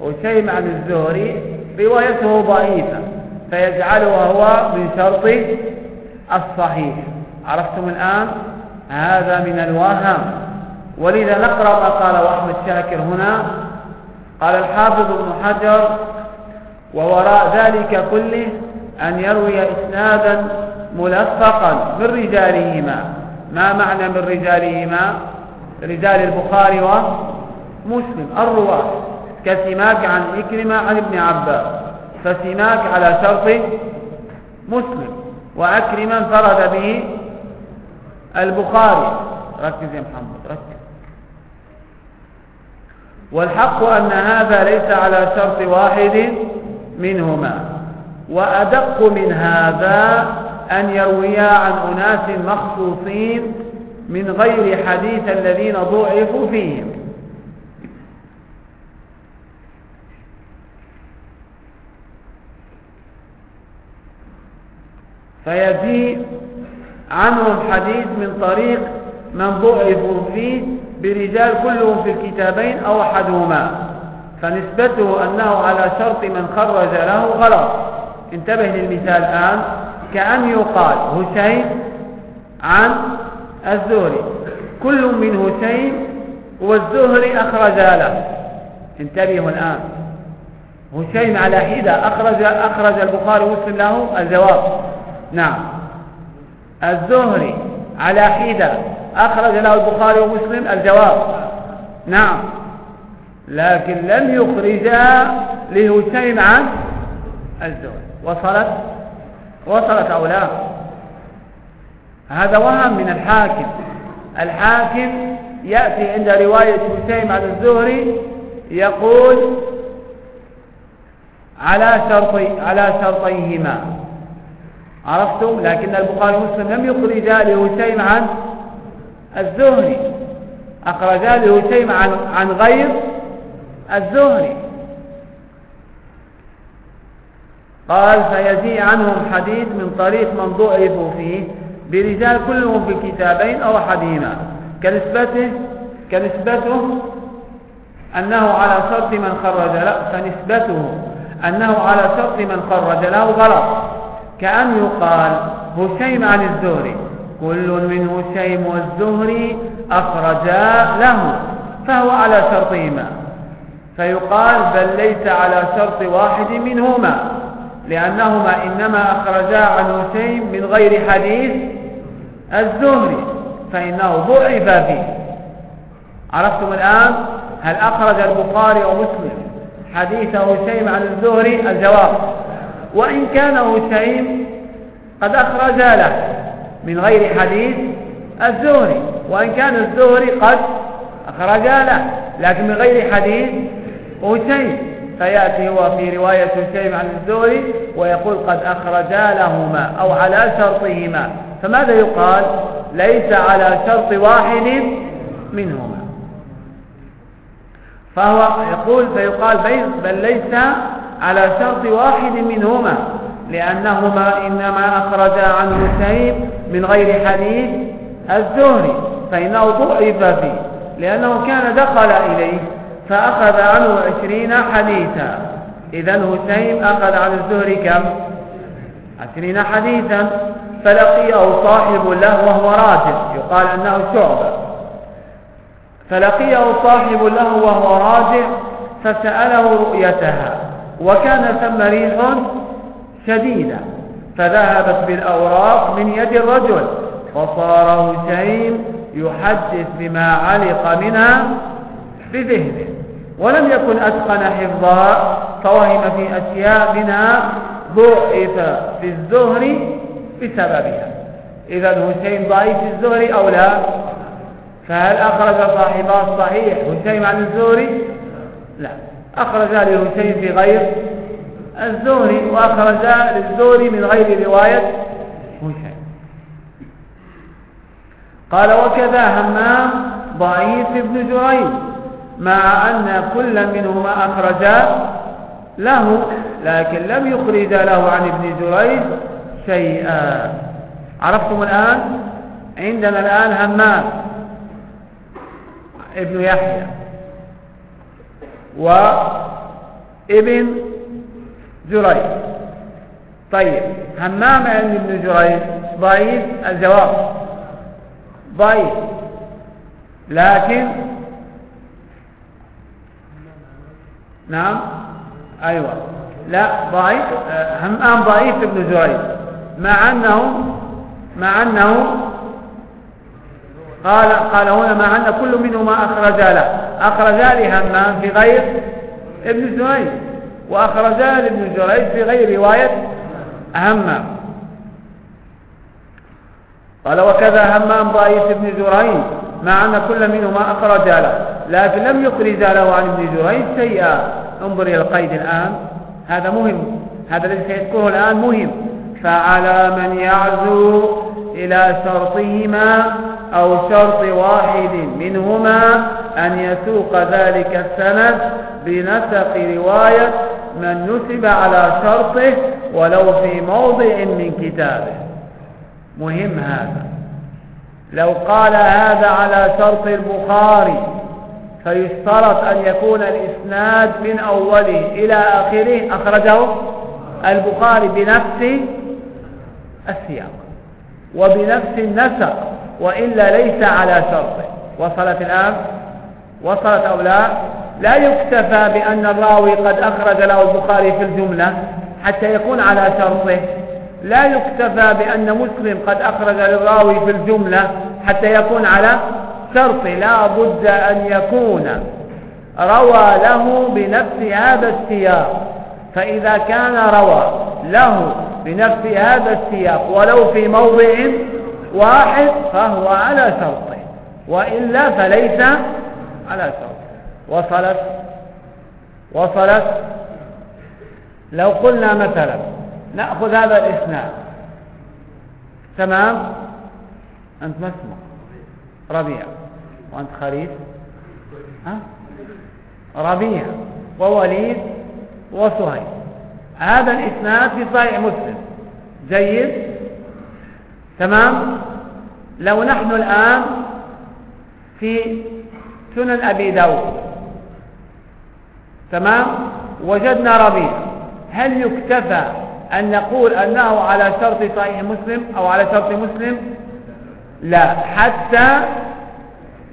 هشيم عن الزهري روايته ضعيفة فيجعلها هو من شرط الصحيح. عرفتم الآن؟ هذا من الوهم. ولذا نقرأ ما قال أحمد شاكر هنا. قال الحافظ ابن حجر ووراء ذلك كله أن يروي إسنادا ملفقا من رجالهما. ما معنى من رجالهما؟ رجال البخاري ومسلم الرواة. كسماك عن إكرمة عن ابن عباس. فسماك على شرط مسلم. وأكرما انفرد به البخاري. ركز يا محمد ركز. والحق أن هذا ليس على شرط واحد منهما. وأدق من هذا أن يرويا عن أناس مخصوصين من غير حديث الذين ضعفوا فيهم. فيجيء عنهم حديث من طريق من ضعفوا فيه برجال كلهم في الكتابين أو أحدهما فنسبته أنه على شرط من خرج له غلط. انتبه للمثال الآن. كأن يقال هشيم عن الزهري. كل من هشيم والزهري أخرج له. انتبهوا الآن. هشيم على حدة أخرج, أخرج البخاري ومسلم له الجواب. نعم. الزهري على حدة أخرج له البخاري ومسلم الجواب. نعم. لكن لم يخرجا لهشيم عن الزهري. وصلت وصلت أو لا. هذا وهم من الحاكم. الحاكم يأتي عند رواية هشيم عن الزهري يقول على شرطي على شرطيهما. عرفتم؟ لكن البخاري ومسلم لم يخرجا لهشيم عن الزهري. أخرجا لهشيم عن عن غير الزهري. قال فيجيء عنهم حديث من طريق من ضعفوا فيه برجال كلهم في الكتابين أو أحدهما كنسبته كنسبته أنه على شرط من خرج له فنسبته أنه على شرط من خرج له غلط. كأن يقال هشيم عن الزهري كل من هشيم والزهري أخرجا له فهو على شرطهما. فيقال بل ليس على شرط واحد منهما. لأنهما إنما أخرجا عن هشيم من غير حديث الزهري فإنه ضعف فيه. عرفتم الآن؟ هل أخرج البخاري ومسلم حديث هشيم عن الزهري؟ الجواب. وإن كان هشيم قد أخرج له من غير حديث الزهري وإن كان الزهري قد أخرج له لكن من غير حديث هشيم فيأتي هو في رواية هشيم عن الزهري ويقول قد أخرجا لهما أو على شرطهما. فماذا يقال؟ ليس على شرط واحد منهما. فهو يقول فيقال بل ليس على شرط واحد منهما لأنهما إنما أخرجا عن هشيم من غير حديث الزهري فإنه ضعف فيه لأنه كان دخل إليه. فأخذ عنه عشرين حديثا. إذا هشيم أخذ عن الزهري كم؟ عشرين حديثا. فلقيه صاحب له وهو راجل يقال أنه شعبة. فلقيه صاحب له وهو راجع فسأله رؤيتها وكان ثم ريح شديدة فذهبت بالأوراق من يد الرجل فصار هشيم يحدث بما علق منها بذهنه. ولم يكن أتقن حفظها فوهم في أشياء منها ضعف في الزهر بسببها. إذا هشيم ضعيف في الزهر أو لا؟ فهل أخرج صاحبا الصحيح هشيم عن الزهري لا. أخرج لهشيم في غير الزهري وأخرج للزهري من غير رواية هشيم قال وكذا همام ضعيف ابن جريج. مع أن كل منهما أخرجا له لكن لم يخرج له عن ابن جريج شيئا. عرفتم الآن؟ عندنا الآن همام ابن يحيى وابن جريج طيب همام عند ابن جريج ضعيف؟ الجواب ضعيف لكن نعم؟ أيوة. لا ضعيف همام ضعيف ابن جريج مع أنه مع أنه قال قال هنا مع أن كل منهما أخرج له أخرج لهمام في غير ابن جريج وأخرج لابن جريج في غير رواية همام قال وكذا همام ضعيف ابن جريج مع أن كل منهما أخرج له لكن لم يخرج له عن ابن جريج شيئا. انظر إلى القيد الآن. هذا مهم. هذا الذي سيذكره الآن مهم. فعلى من يعزو إلى شرطهما أو شرط واحد منهما أن يسوق ذلك السند بنسق رواية من نسب على شرطه ولو في موضع من كتابه. مهم هذا. لو قال هذا على شرط البخاري فيشترط أن يكون الإسناد من أوله إلى آخره. أخرجه البخاري بنفس السياق وبنفس النسق وإلا ليس على شرطه وصلت الآن؟ وصلت أو لا؟ لا يكتفى بأن الراوي قد أخرج له البخاري في الجملة حتى يكون على شرطه. لا يكتفى بأن مسلم قد أخرج للراوي في الجملة حتى يكون على شرطه لا بد أن يكون روى له بنفس هذا السياق. فإذا كان روى له بنفس هذا السياق ولو في موضع واحد فهو على شرطه وإلا فليس على شرطه وصلت؟ وصلت؟ لو قلنا مثلا نأخذ هذا الإسناد تمام؟ أنت ما اسمك. ربيع. وأنت خريف ها؟ ربيع ووليد وصهيب هذا الإسناد في صحيح مسلم. جيد؟ تمام؟ لو نحن الآن في سنن أبي داود. تمام؟ وجدنا ربيع. هل يكتفى أن نقول أنه على شرط صحيح مسلم أو على شرط مسلم؟ لا. حتى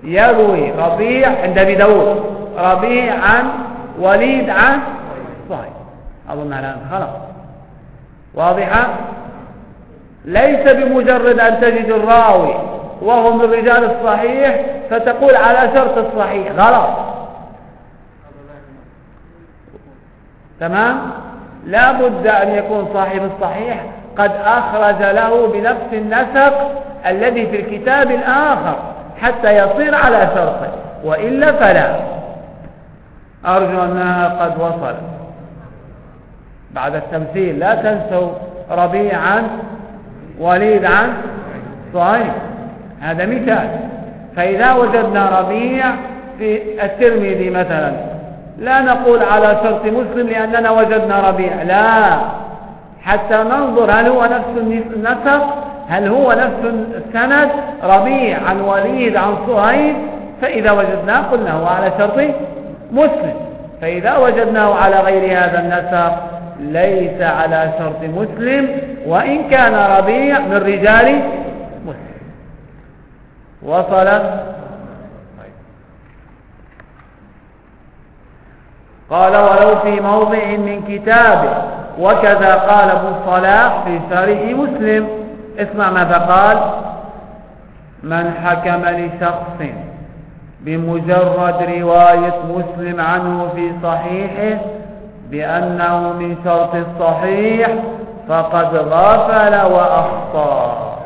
يروي ربيع عند أبي داود. ربيع عن وليد عن صحيح أظن الآن خلاص واضحة؟ ليس بمجرد أن تجد الراوي وهو من رجال الصحيح فتقول على شرط الصحيح. غلط. تمام؟ لا بد أن يكون صاحب الصحيح قد أخرج له بنفس النسق الذي في الكتاب الآخر. حتى يصير على شرطه. وإلا فلا. أرجو أنها قد وصلت بعد التمثيل لا تنسوا ربيع عن وليد عن صهيب. هذا مثال. فإذا وجدنا ربيع في الترمذي مثلا لا نقول على شرط مسلم لأننا وجدنا ربيع لا. حتى ننظر هل هو نفس النسق هل هو نفس السند ربيع عن وليد عن صهيب؟ فإذا وجدناه قلنا هو على شرط مسلم. فإذا وجدناه على غير هذا النسق ليس على شرط مسلم وإن كان ربيع من رجال مسلم. وصل قال ولو في موضع من كتابه وكذا قال ابو الصلاح في شرح مسلم. اسمع ماذا قال. من حكم لشخص بمجرد رواية مسلم عنه في صحيحه بأنه من شرط الصحيح فقد غفل وأخطأ.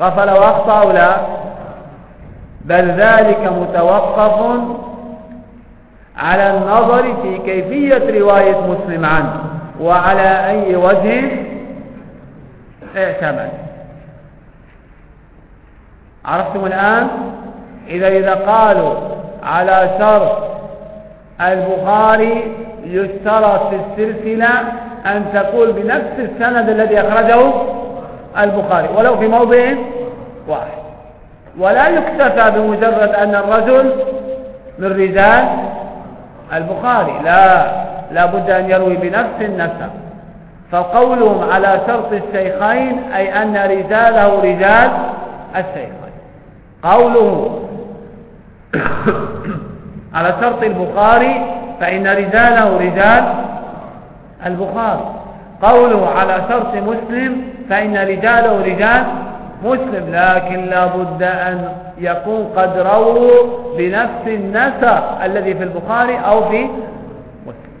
غفل وأخطأ أو لا؟ بل ذلك متوقف على النظر في كيفية رواية مسلم عنه وعلى أي وجه؟ اعتمد عرفتم الآن؟ إذا إذا قالوا على شرط البخاري يشترط في السلسلة أن تقول بنفس السند الذي أخرجه البخاري ولو في موضع واحد. ولا يكتفى بمجرد أن الرجل من رجال البخاري. لا لا بد أن يروي بنفس النسب فقولهم على شرط الشيخين أي أن رجاله رجال الشيخين. قوله <coughs> على شرط البخاري فإن رجاله رجال البخاري. قوله على شرط مسلم فإن رجاله رجال مسلم. لكن لا بد أن يكون قد رووا بنفس النسق الذي في البخاري أو في مسلم.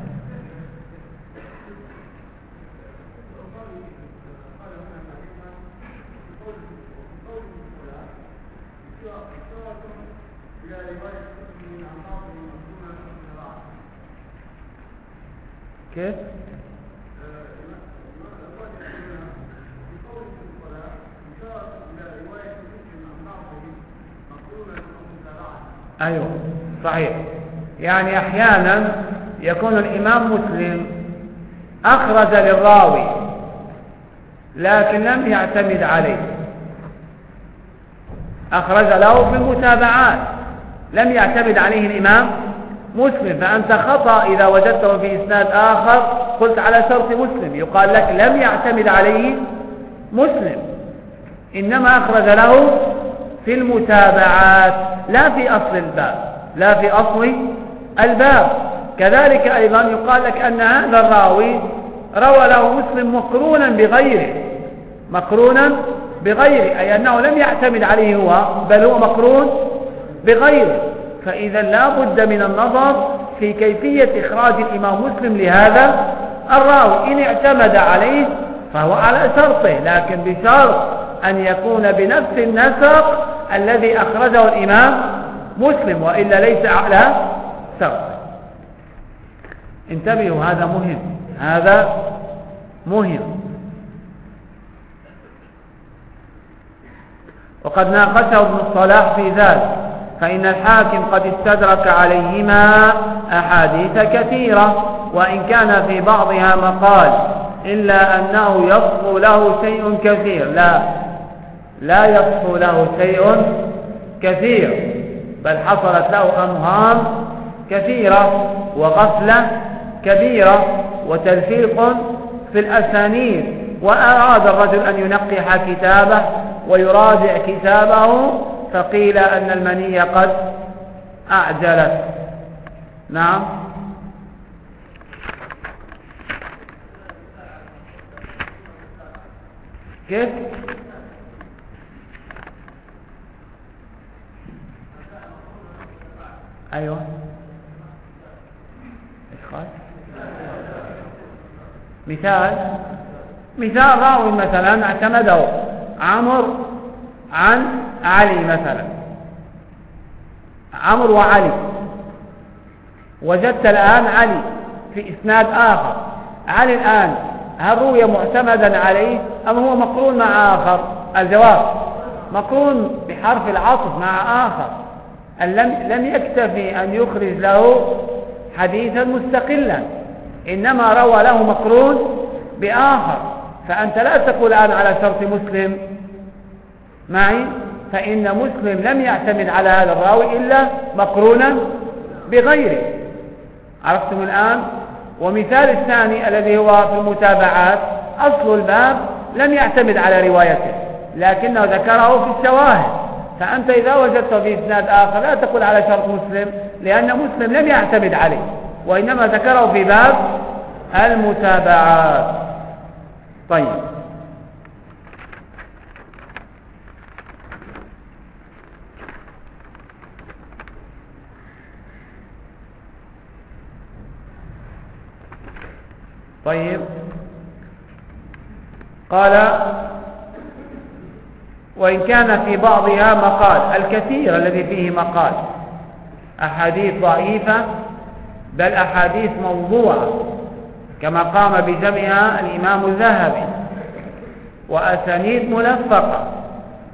<coughs> كيف؟ أيوه صحيح. يعني أحيانا يكون الإمام مسلم أخرج للراوي لكن لم يعتمد عليه. أخرج له في المتابعات لم يعتمد عليه الإمام. مسلم فأنت خطأ إذا وجدته في إسناد آخر. قلت على شرط مسلم يقال لك لم يعتمد عليه مسلم. إنما أخرج له في المتابعات لا في أصل الباب لا في أصل الباب. كذلك أيضا يقال لك أن هذا الراوي روى له مسلم مقرونا بغيره. مقرونا بغيره أي أنه لم يعتمد عليه هو بل هو مقرون بغيره. فإذا لا بد من النظر في كيفية إخراج الإمام مسلم لهذا. الراوي إن اعتمد عليه فهو على شرطه لكن بشرط أن يكون بنفس النسق الذي أخرجه الإمام مسلم وإلا ليس على شرطه. انتبهوا هذا مهم. هذا مهم. وقد ناقشه ابن الصلاح في ذلك. فإن الحاكم قد استدرك عليهما أحاديث كثيرة وإن كان في بعضها مقال إلا أنه يصفو له شيء كثير. لا لا يصفو له شيء كثير بل حصلت له أمهام كثيرة وغفلة كبيرة وتلفيق في الأسانيد. وأراد الرجل أن ينقح كتابه ويراجع كتابه فقيل أن المنية قد أعجلت. نعم. كيف؟ إيش قال مثال. مثال راوي مثلا اعتمده. عمر عن علي مثلا. عمر وعلي. وجدت الآن علي في إسناد آخر. علي الآن هل روي معتمدا عليه أم هو مقرون مع آخر؟ الجواب مقرون بحرف العطف مع آخر. لم لم يكتفي أن يخرج له حديثا مستقلا. إنما روى له مقرون بآخر. فأنت لا تقول الآن على شرط مسلم معي؟ فإن مسلم لم يعتمد على هذا الراوي إلا مقرونا بغيره. عرفتم الآن؟ ومثال الثاني الذي هو في المتابعات أصل الباب لم يعتمد على روايته لكنه ذكره في الشواهد. فأنت إذا وجدته في إسناد آخر لا تقول على شرط مسلم لأن مسلم لم يعتمد عليه وإنما ذكره في باب المتابعات. طيب. طيب. قال وإن كان في بعضها مقال الكثير الذي فيه مقال. أحاديث ضعيفة بل أحاديث موضوعة كما قام بجمعها الإمام الذهبي. وأسانيد ملفقة.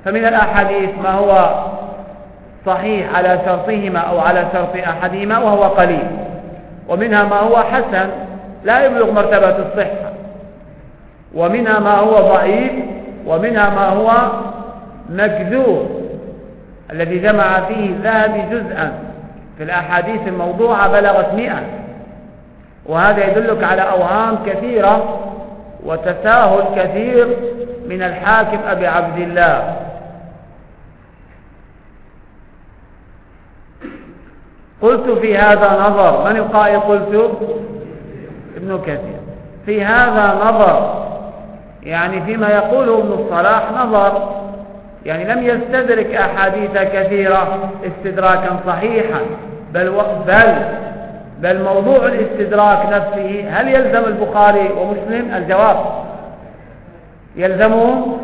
فمن الأحاديث ما هو صحيح على شرطهما أو على شرط أحدهما وهو قليل. ومنها ما هو حسن. لا يبلغ مرتبة الصحة. ومنها ما هو ضعيف ومنها ما هو مكذوب الذي جمع فيه الذهبي جزءا. في الأحاديث الموضوعة بلغت مئة. وهذا يدلك على أوهام كثيرة وتساهل كثير من الحاكم أبي عبد الله. قلت في هذا نظر. من القائل قلت؟ ابن كثير. في هذا نظر يعني فيما يقوله ابن الصلاح نظر يعني لم يستدرك أحاديث كثيرة استدراكا صحيحا بل, بل بل موضوع الاستدراك نفسه هل يلزم البخاري ومسلم؟ الجواب يلزمه؟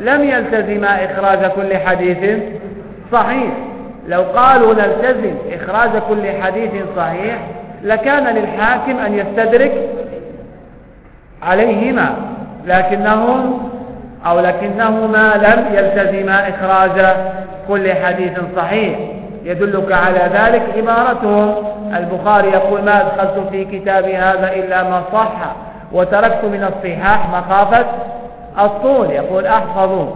لم يلتزم إخراج كل حديث صحيح. لو قالوا نلتزم إخراج كل حديث صحيح لكان للحاكم أن يستدرك عليهما لكنهم أو لكنهما لم يلتزما إخراج كل حديث صحيح. يدلك على ذلك عبارتهم. البخاري يقول ما أدخلت في كتابي هذا إلا ما صح وتركت من الصحاح مخافة الطول. يقول أحفظوا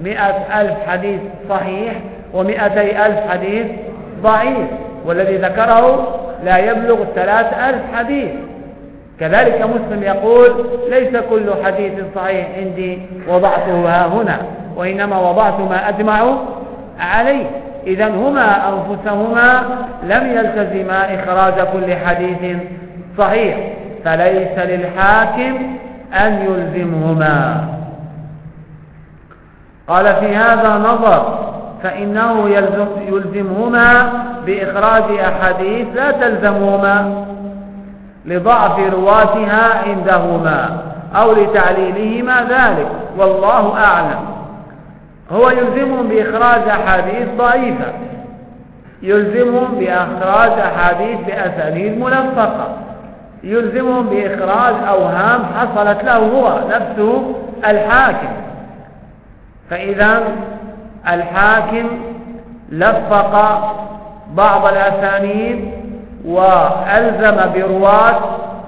مئة ألف حديث صحيح ومئتي ألف حديث ضعيف والذي ذكره لا يبلغ ثلاث ألف حديث. كذلك مسلم يقول ليس كل حديث صحيح عندي وضعته ها هنا وإنما وضعت ما أجمع عليه. إذا هما أنفسهما لم يلتزما إخراج كل حديث صحيح فليس للحاكم أن يلزمهما. قال في هذا نظر فإنه يلزم يلزمهما بإخراج أحاديث لا تلزمهما لضعف رواتها عندهما أو لتعليلهما ذلك والله أعلم. هو يلزمهم بإخراج أحاديث ضعيفة. يلزمهم بإخراج أحاديث بأسانيد ملفقة يلزمهم بإخراج أوهام حصلت له هو نفسه الحاكم. فإذا الحاكم لفق بعض الأسانيد وألزم برواة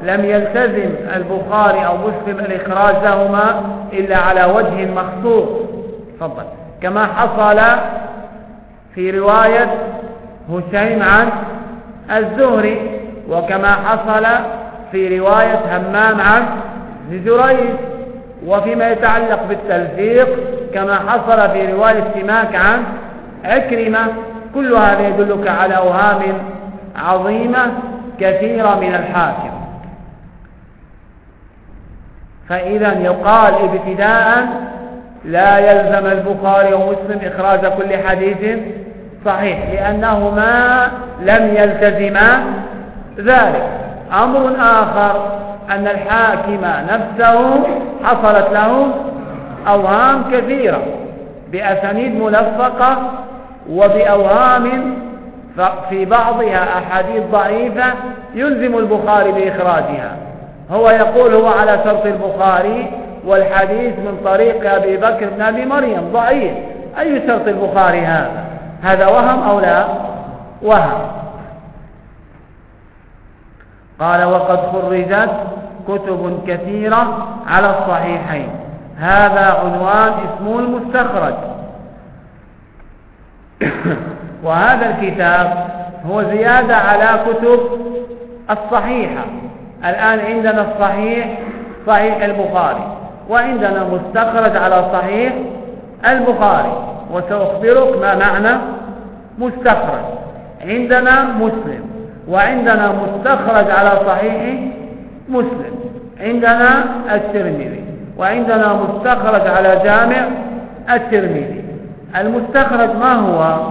لم يلتزم البخاري أو مسلم الإخراج لهما إلا على وجه مخصوص. تفضل. كما حصل في رواية هشيم عن الزهري وكما حصل في رواية همام عن زريج وفيما يتعلق بالتلفيق كما حصل في رواية سماك عن عكرمة. كل هذا يدلك على أوهام عظيمة كثيرة من الحاكم. فإذا يقال ابتداء لا يلزم البخاري ومسلم إخراج كل حديث صحيح لأنهما لم يلتزما ذلك. أمر آخر أن الحاكم نفسه حصلت له أوهام كثيرة بأسانيد ملفقة وبأوهام في بعضها أحاديث ضعيفة يلزم البخاري بإخراجها. هو يقول هو على شرط البخاري والحديث من طريق أبي بكر بن أبي مريم. ضعيف. أي شرط البخاري هذا؟ هذا وهم أو لا؟ وهم. قال وقد خرجت كتب كثيرة على الصحيحين. هذا عنوان اسمه المستخرج. <coughs> وهذا الكتاب هو زيادة على كتب الصحيحة. الآن عندنا الصحيح صحيح البخاري. وعندنا مستخرج على صحيح البخاري. وسأخبرك ما معنى مستخرج. عندنا مسلم. وعندنا مستخرج على صحيح مسلم. عندنا الترمذي. وعندنا مستخرج على جامع الترمذي. المستخرج ما هو؟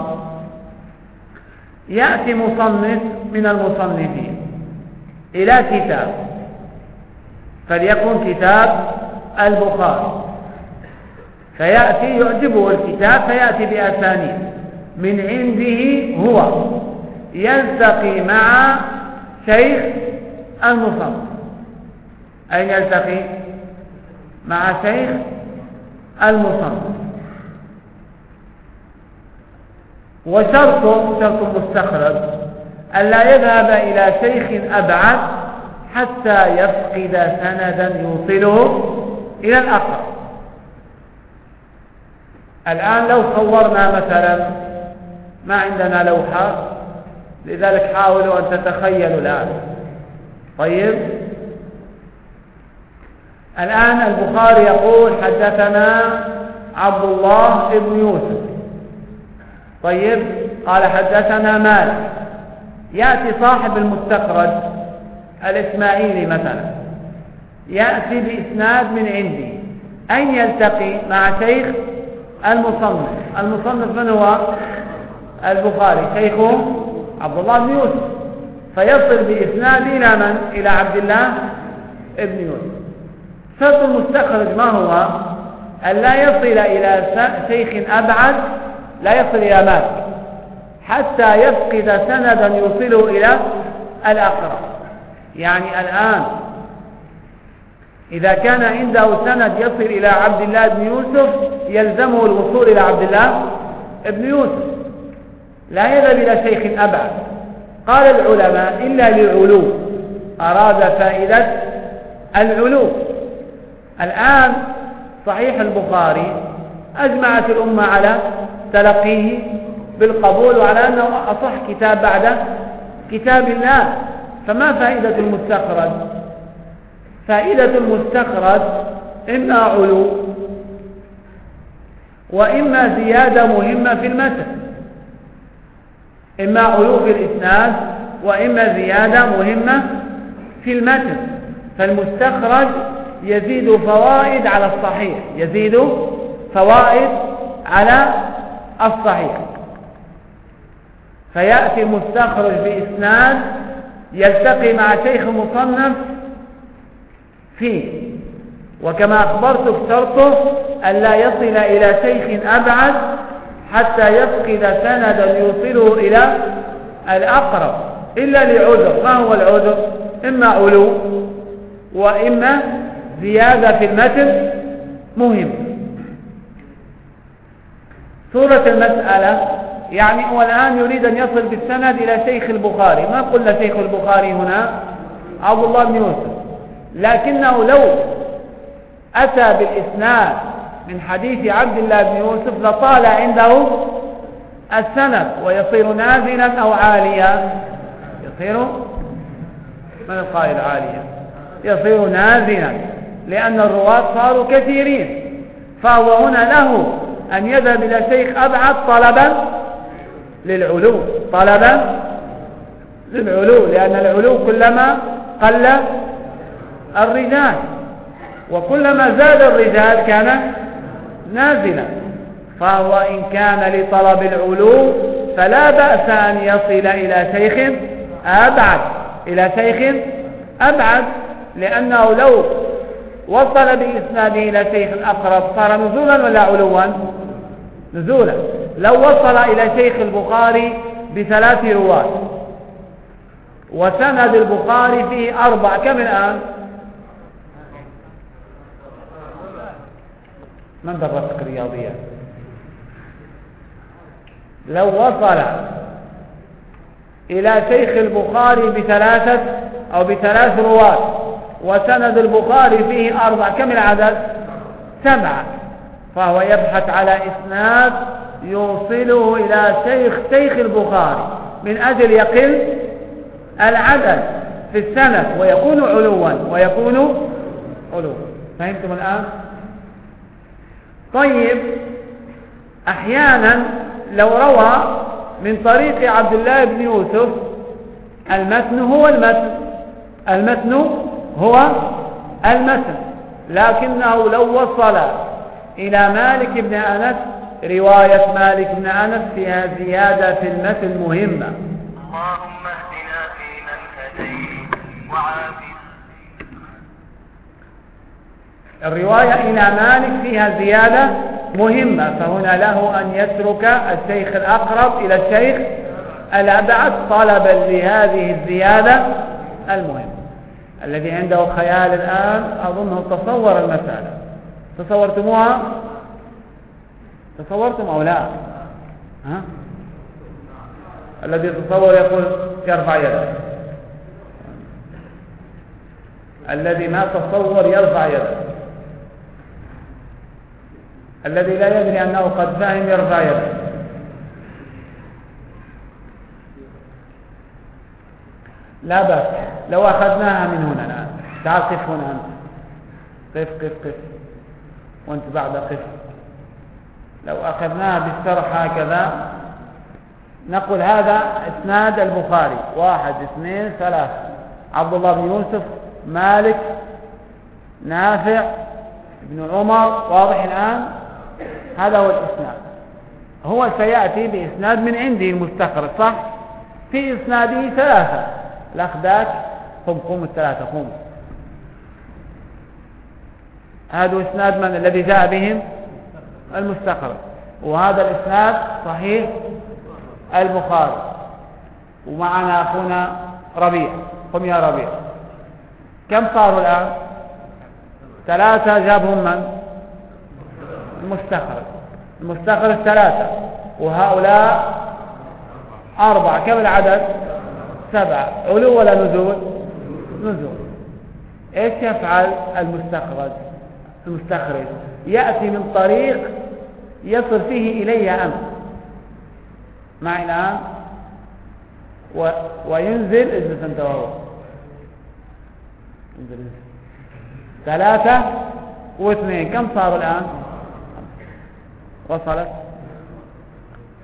يأتي مصنف من المصنفين إلى كتاب فليكن كتاب البخاري. فيأتي يعجبه الكتاب فيأتي بأسانيد. من عنده هو. يلتقي مع شيخ المصنف أين يلتقي؟ مع شيخ المصنف وشرط شرط مستخرج ألا يذهب إلى شيخ أبعد حتى يفقد سندا يوصله إلى الأقرب. الآن لو صورنا مثلا ما عندنا لوحة؟ لذلك حاولوا أن تتخيلوا الآن. طيب؟ الآن البخاري يقول حدثنا عبد الله بن يوسف. طيب؟ قال حدثنا مالك. يأتي صاحب المستخرج الإسماعيلي مثلا. يأتي بإسناد من عندي. أين يلتقي؟ مع شيخ المصنف. المصنف من هو؟ البخاري. شيخه عبد الله بن يوسف. فيصل بإسناد إلى من؟ إلى عبد الله بن يوسف. شرط المستخرج ما هو؟ أن لا يصل إلى شيخ أبعد لا يصل إلى مالك حتى يفقد سندا يوصله إلى الأقرب. يعني الآن إذا كان عنده سند يصل إلى عبد الله بن يوسف يلزمه الوصول إلى عبد الله بن يوسف. لا يذهب إلى شيخ أبعد قال العلماء إلا للعلو. أراد فائدة العلو. الآن صحيح البخاري أجمعت الأمة على تلقيه بالقبول وعلى أنه أصح كتاب بعد كتاب الله. فما فائدة المستخرج؟ فائدة المستخرج إما علو وإما زيادة مهمة في المتن إما علو في الإسناد وإما زيادة مهمة في المتن فالمستخرج يزيد فوائد على الصحيح يزيد فوائد على الصحيح. فيأتي المستخرج بإسناد يلتقي مع شيخ مصنف فيه وكما أخبرتك شرطه ألا يصل إلى شيخ أبعد حتى يفقد سندا يوصله إلى الأقرب. إلا لعذر. ما هو العذر؟ إما علو وإما زيادة في المتن مهم. صورة المسألة يعني هو الآن يريد أن يصل بالسند إلى شيخ البخاري. ما قلنا شيخ البخاري هنا؟ عبد الله بن يوسف. لكنه لو أتى بالإسناد من حديث عبد الله بن يوسف لطال عنده السند ويصير نازلا أو عاليا. يصير؟ من القائل عاليا؟ يصير نازلا لأن الرواة صاروا كثيرين. فهو هنا له أن يذهب إلى شيخ أبعد طلبا للعلو. طلبا للعلو لأن العلو كلما قل الرجال وكلما زاد الرجال كان نازلا فهو إن كان لطلب العلو فلا بأس أن يصل إلى شيخ أبعد. إلى شيخ أبعد. لأنه لو وصل بإسناده إلى شيخ أقرب صار نزولا ولا علوا؟ نزولا. لو وصل إلى شيخ البخاري بثلاث رواة. وسند البخاري فيه أربع. كم الآن؟ من درسك الرياضيات لو وصل إلى شيخ البخاري بثلاثة أو بثلاث رواة وسند البخاري فيه أربع كم العدد؟ سبعة. فهو يبحث على إسناد يوصله إلى شيخ شيخ البخاري. من أجل يقل العدد في السند ويكون علوا ويكون علوا. فهمتم الآن؟ طيب أحيانا لو روى من طريق عبد الله بن يوسف المتن هو المتن المتن هو المتن لكنه لو وصل إلى مالك بن أنس رواية مالك بن أنس فيها زيادة في المتن مهمة. اللهم اهدنا فيمن هديت وعافنا الرواية إلى مالك فيها زيادة مهمة فهنا له أن يترك الشيخ الأقرب إلى الشيخ الأبعد طلبا لهذه الزيادة المهمة. الذي عنده خيال الآن أظنه تصور المسألة. تصورتموها؟ تصورتم أو لا؟ ها؟ الذي يتصور يقول يرفع يده. الذي ما تصور يرفع يده. الذي لا يدري أنه قد فهم يرفع يده. لا بأس. لو أخذناها من هنا الآن. تعال قف هنا أنت. قف قف قف. وأنت بعد قف. لو أخذناها بالشرح هكذا نقول هذا إسناد البخاري. واحد اثنين ثلاثة. عبد الله بن يوسف مالك نافع ابن عمر واضح الآن؟ هذا هو الإسناد. هو سيأتي بإسناد من عنده المستخرج صح؟ في إسناده ثلاثة. الأخ ذاك قم قوم الثلاثة قوم هذا إسناد من الذي جاء بهم؟ المستخرج وهذا الإسناد صحيح؟ البخاري. ومعنا أخونا ربيع. قم يا ربيع. كم صاروا الآن؟ ثلاثة جابهم من؟ المستخرج المستخرج ثلاثة وهؤلاء أربعة. كم العدد؟ سبعة. علو ولا نزول؟ نزول. إيش يفعل المستخرج المستخرج يأتي من طريق يصل فيه إلي أنت معي الآن؟ و... وينزل. اجلس أنت وهو. ثلاثة واثنين. كم صاروا الآن؟ وصلت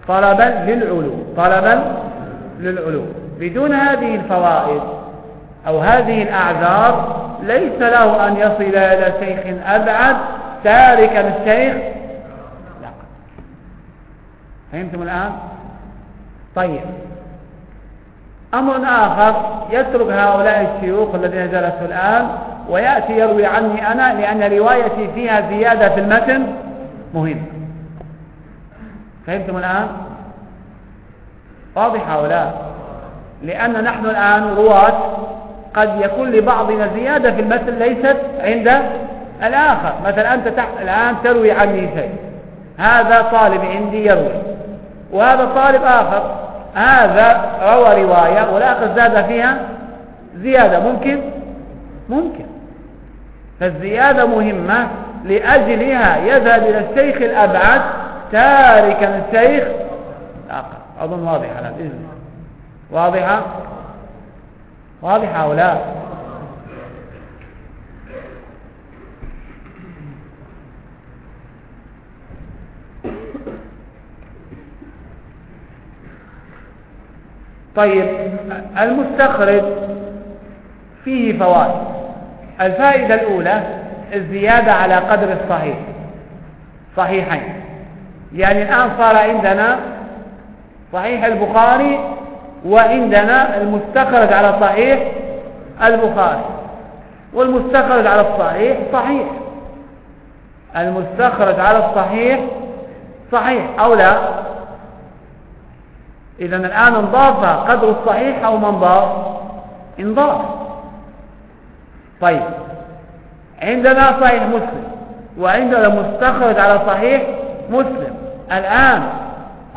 طلبا للعلو طلبا للعلو بدون هذه الفوائد أو هذه الأعذار ليس له أن يصل إلى شيخ أبعد تاركا الشيخ. لا. فهمتم الآن؟ طيب. أمر آخر يترك هؤلاء الشيوخ الذين جلسوا الآن ويأتي يروي عني أنا لأن روايتي فيها زيادة في المتن مهمة فهمتم الآن؟ واضح هؤلاء لأن نحن الآن رواة قد يكون لبعضنا زيادة في المثل ليست عند الآخر. مثلا أنت الآن تروي عني شيء هذا طالب عندي يروي. وهذا طالب آخر. هذا روى رواية والآخر زاد فيها زيادة. ممكن؟ ممكن. فالزيادة مهمة لأجلها. يذهب إلى الشيخ الأبعد تاركا الشيخ الآخر أظن واضحة لا بإذن واضحة؟ واضحة أو لا؟ طيب المستخرج فيه فوائد. الفائدة الأولى الزيادة على قدر الصحيح. صحيحين. يعني الآن صار عندنا صحيح البخاري وعندنا المستخرج على صحيح البخاري. والمستخرج على الصحيح صحيح. المستخرج على الصحيح صحيح أو لا؟ إذا الآن انضاف قدر الصحيح أو ما انضاف؟ انضاف. طيب. عندنا صحيح مسلم وعندنا مستخرج على صحيح مسلم. الآن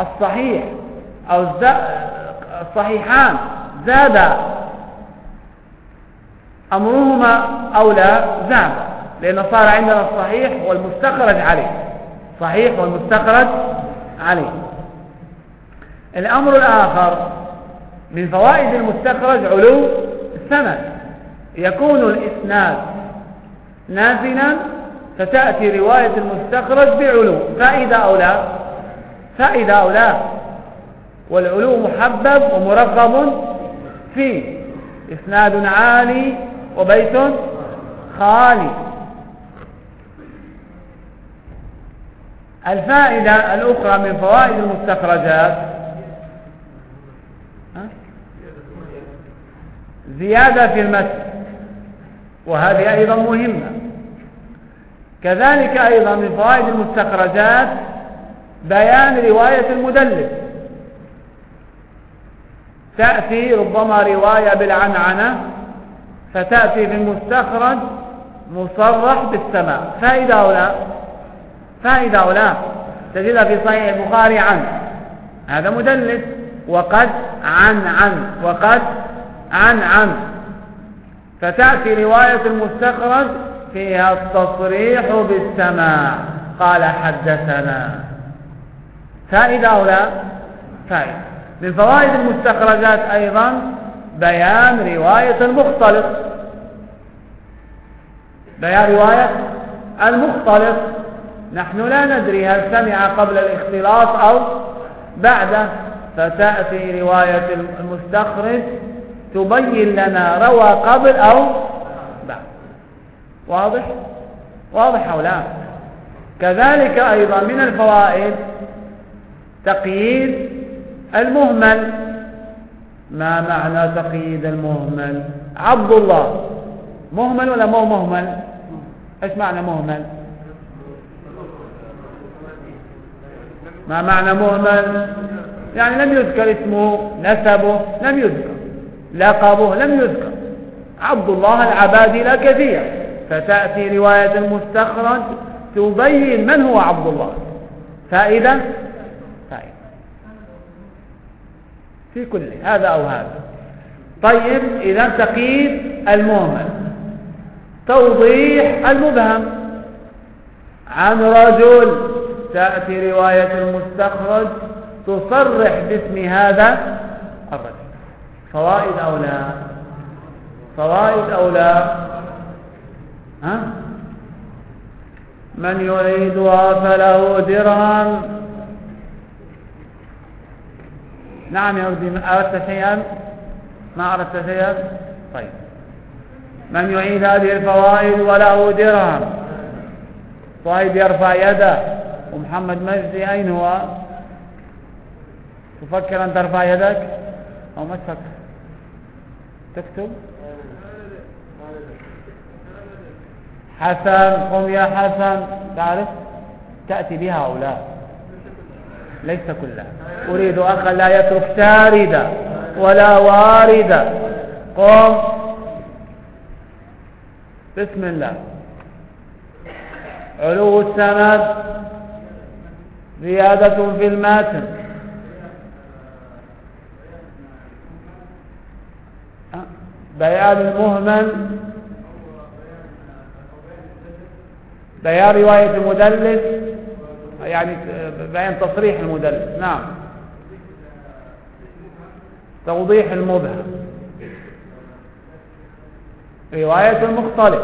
الصحيح أو الصحيحان زاد أمرهما أو لا زاد لأنه صار عندنا الصحيح والمستخرج عليه. صحيح والمستخرج عليه. الأمر الآخر من فوائد المستخرج علو السند. يكون الإسناد نازلا فتأتي رواية المستخرج بعلو. فائدة أو لا فائدة أو لا والعلو محبب ومرغب فيه إسناد عالي وبيت خالي. الفائدة الأخرى من فوائد المستخرجات. زيادة في المتن وهذه أيضا مهمة. كذلك أيضا من فوائد المستخرجات بيان رواية المدلس تأتي ربما رواية بالعنعنة فتأتي في المستخرج مصرح بالسماء. فائدة أو لا؟ فائدة أو لا؟ تجدها في صحيح البخاري عن. هذا مدلس وقد عن عن وقد عن عن فتأتي رواية المستخرج فيها التصريح بالسماع قال حدثنا. فائدة أو لا؟ فائدة. من فوائد المستخرجات أيضا بيان رواية المختلط. بيان رواية المختلط. نحن لا ندري هل سمع قبل الاختلاط أو بعده فتأتي رواية المستخرج تبين لنا روى قبل أو بعد. واضح؟ واضح أو لا؟ كذلك أيضا من الفوائد تقييد المهمل. ما معنى تقييد المهمل؟ عبد الله. مهمل ولا مو مهمل؟ إيش معنى مهمل؟ ما معنى مهمل؟ يعني لم يذكر اسمه نسبه لم يذكر لقبه لم يذكر. عبد الله العبادي لا كثير. فتأتي رواية المستخرج تبين من هو عبد الله. فائدة فائدة في كل هذا أو هذا. طيب إذا تقييد المهمل توضيح المبهم. عن رجل تأتي رواية المستخرج تصرح باسم هذا الرجل. فوائد أو لا؟ فوائد أو لا؟ ها؟ من يريدها فله درهم نعم يا ودي أردت شيئا؟ ما أردت شيئا؟ طيب. من يعيد هذه الفوائد وله درهم. طيب يرفع يده. ومحمد مجدي أين هو؟ تفكر أن ترفع يدك؟ أو ما تفكر؟ تكتب؟ حسن قم يا حسن. تعرف؟ تأتي لا؟ ليس كلها. أريد أخا لا يترك شاردا ولا واردا. قم. بسم الله. علو السند. زيادة في الماتن. بيان المهمل. بيان رواية المدلس. يعني بيان تصريح المدلس. نعم. توضيح المبهم. رواية المختلف.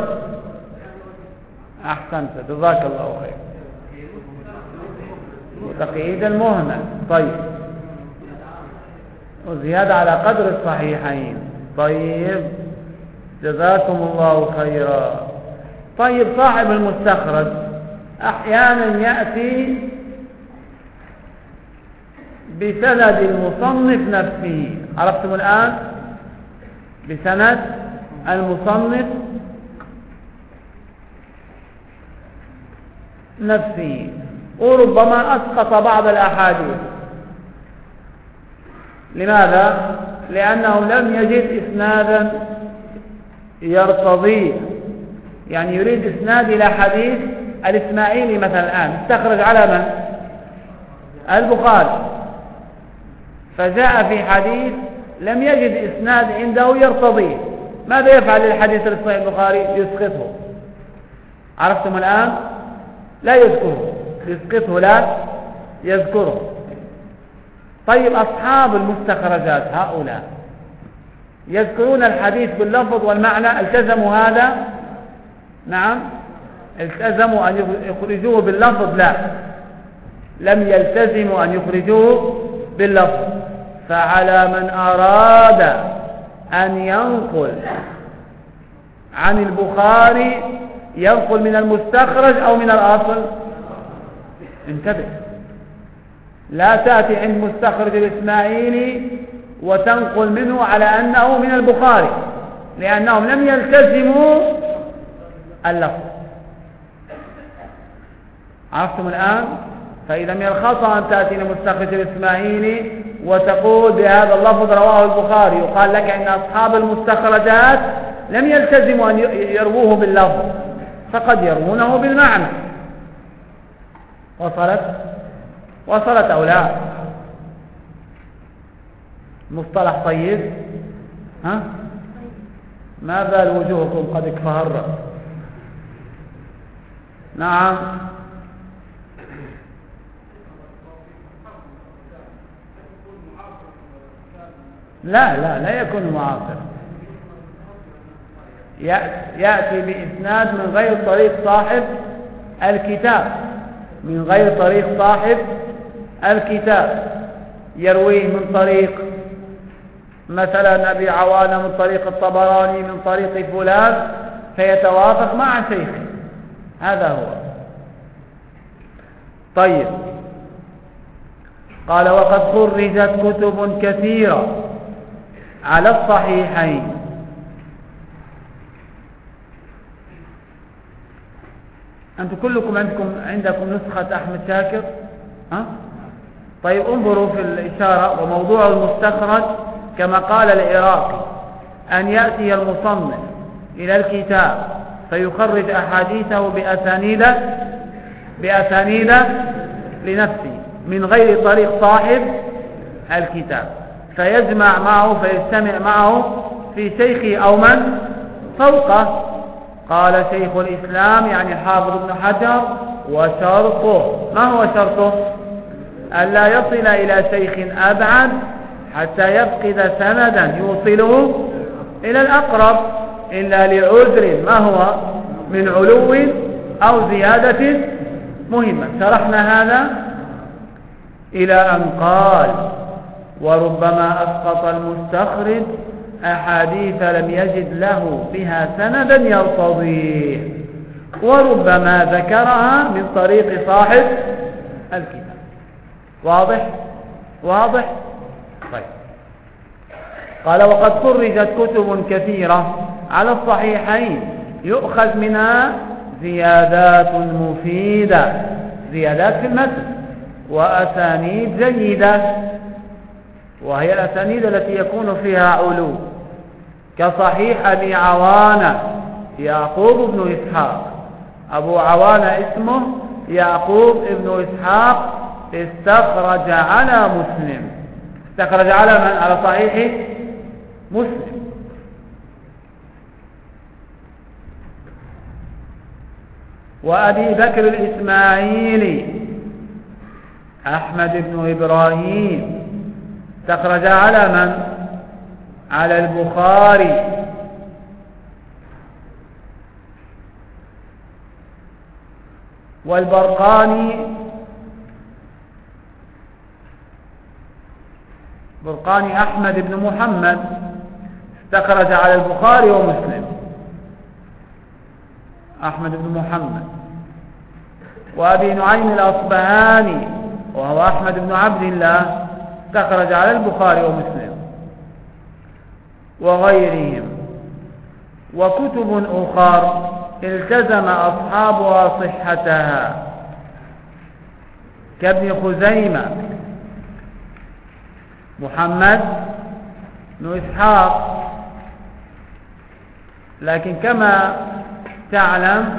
أحسنت. جزاك الله خير. وتقييد المهمل. طيب. وزيادة على قدر الصحيحين. طيب. جزاكم الله خيرا. طيب صاحب المستخرج. أحيانا يأتي بسند المصنف نفسه. عرفتم الآن؟ بسند المصنف نفسه. وربما أسقط بعض الأحاديث. لماذا؟ لأنه لم يجد إسنادا يرتضيه. يعني يريد إسناد إلى حديث الإسماعيلي مثلا الآن استخرج على من؟ البخاري. فجاء في حديث لم يجد إسناد عنده يرتضيه. ماذا يفعل للحديث الصحيح البخاري؟ يسقطه. عرفتم الآن؟ لا يذكره. يسقطه لا يذكره. طيب أصحاب المستخرجات هؤلاء يذكرون الحديث باللفظ والمعنى التزموا هذا؟ نعم. التزموا أن يخرجوه باللفظ؟ لا. لم يلتزموا أن يخرجوه باللفظ. فعلى من أراد أن ينقل عن البخاري ينقل من المستخرج أو من الأصل؟ انتبه. لا تأتي عند مستخرج الإسماعيلي وتنقل منه على أنه من البخاري لأنهم لم يلتزموا اللفظ. عرفتم الآن؟ فإذا من الخطأ أن تأتي لمستخرج الإسماعيلي وتقول بهذا اللفظ رواه البخاري. يقال لك أن أصحاب المستخرجات لم يلتزموا أن يرووه باللفظ فقد يروونه بالمعنى. وصلت؟ وصلت أو لا؟ مصطلح طيب؟ ها؟ ما بال وجوهكم قد اكفهرت نعم. لا لا لا يكون معاصرا يأتي بإسناد من غير طريق صاحب الكتاب. من غير طريق صاحب الكتاب. يرويه من طريق مثلا أبي عوانة من طريق الطبراني من طريق فلان فيتوافق مع شيخه. هذا هو. طيب. قال وقد خرجت كتب كثيرة على الصحيحين. أنتم كلكم عندكم عندكم نسخة أحمد شاكر؟ ها؟ طيب انظروا في الإشارة وموضوع المستخرج كما قال العراقي أن يأتي المصنف إلى الكتاب فيخرج أحاديثه بأسانيد بأسانيد لنفسه من غير طريق صاحب الكتاب. فيجمع معه فيجتمع معه في شيخه أو من؟ فوقه. قال شيخ الإسلام يعني حافظ ابن حجر وشرطه. ما هو شرطه؟ ألا يصل إلى شيخ أبعد حتى يفقد سندا يوصله إلى الأقرب إلا لعذر. ما هو؟ من علو أو زيادة مهمة. شرحنا هذا إلى أن قال وربما أسقط المستخرج أحاديث لم يجد له بها سندا يرتضيه. وربما ذكرها من طريق صاحب الكتاب. واضح؟ واضح؟ طيب. قال وقد خرجت كتب كثيرة على الصحيحين. يؤخذ منها زيادات مفيدة. زيادات في المتن. وأسانيد جيدة. وهي الأسانيد التي يكون فيها علو. كصحيح أبي عوانة يعقوب بن إسحاق. أبو عوانة اسمه يعقوب بن إسحاق استخرج على مسلم. استخرج على من؟ على صحيح مسلم. وأبي بكر الإسماعيلي أحمد بن إبراهيم. استخرج على من؟ على البخاري. والبرقاني برقاني أحمد بن محمد استخرج على البخاري ومسلم. أحمد بن محمد. وأبي نعيم الأصبهاني وهو أحمد بن عبد الله. استخرج على البخاري ومسلم وغيرهم. وكتب أخر التزم أصحابها صحتها كابن خزيمة محمد بن إسحاق. لكن كما تعلم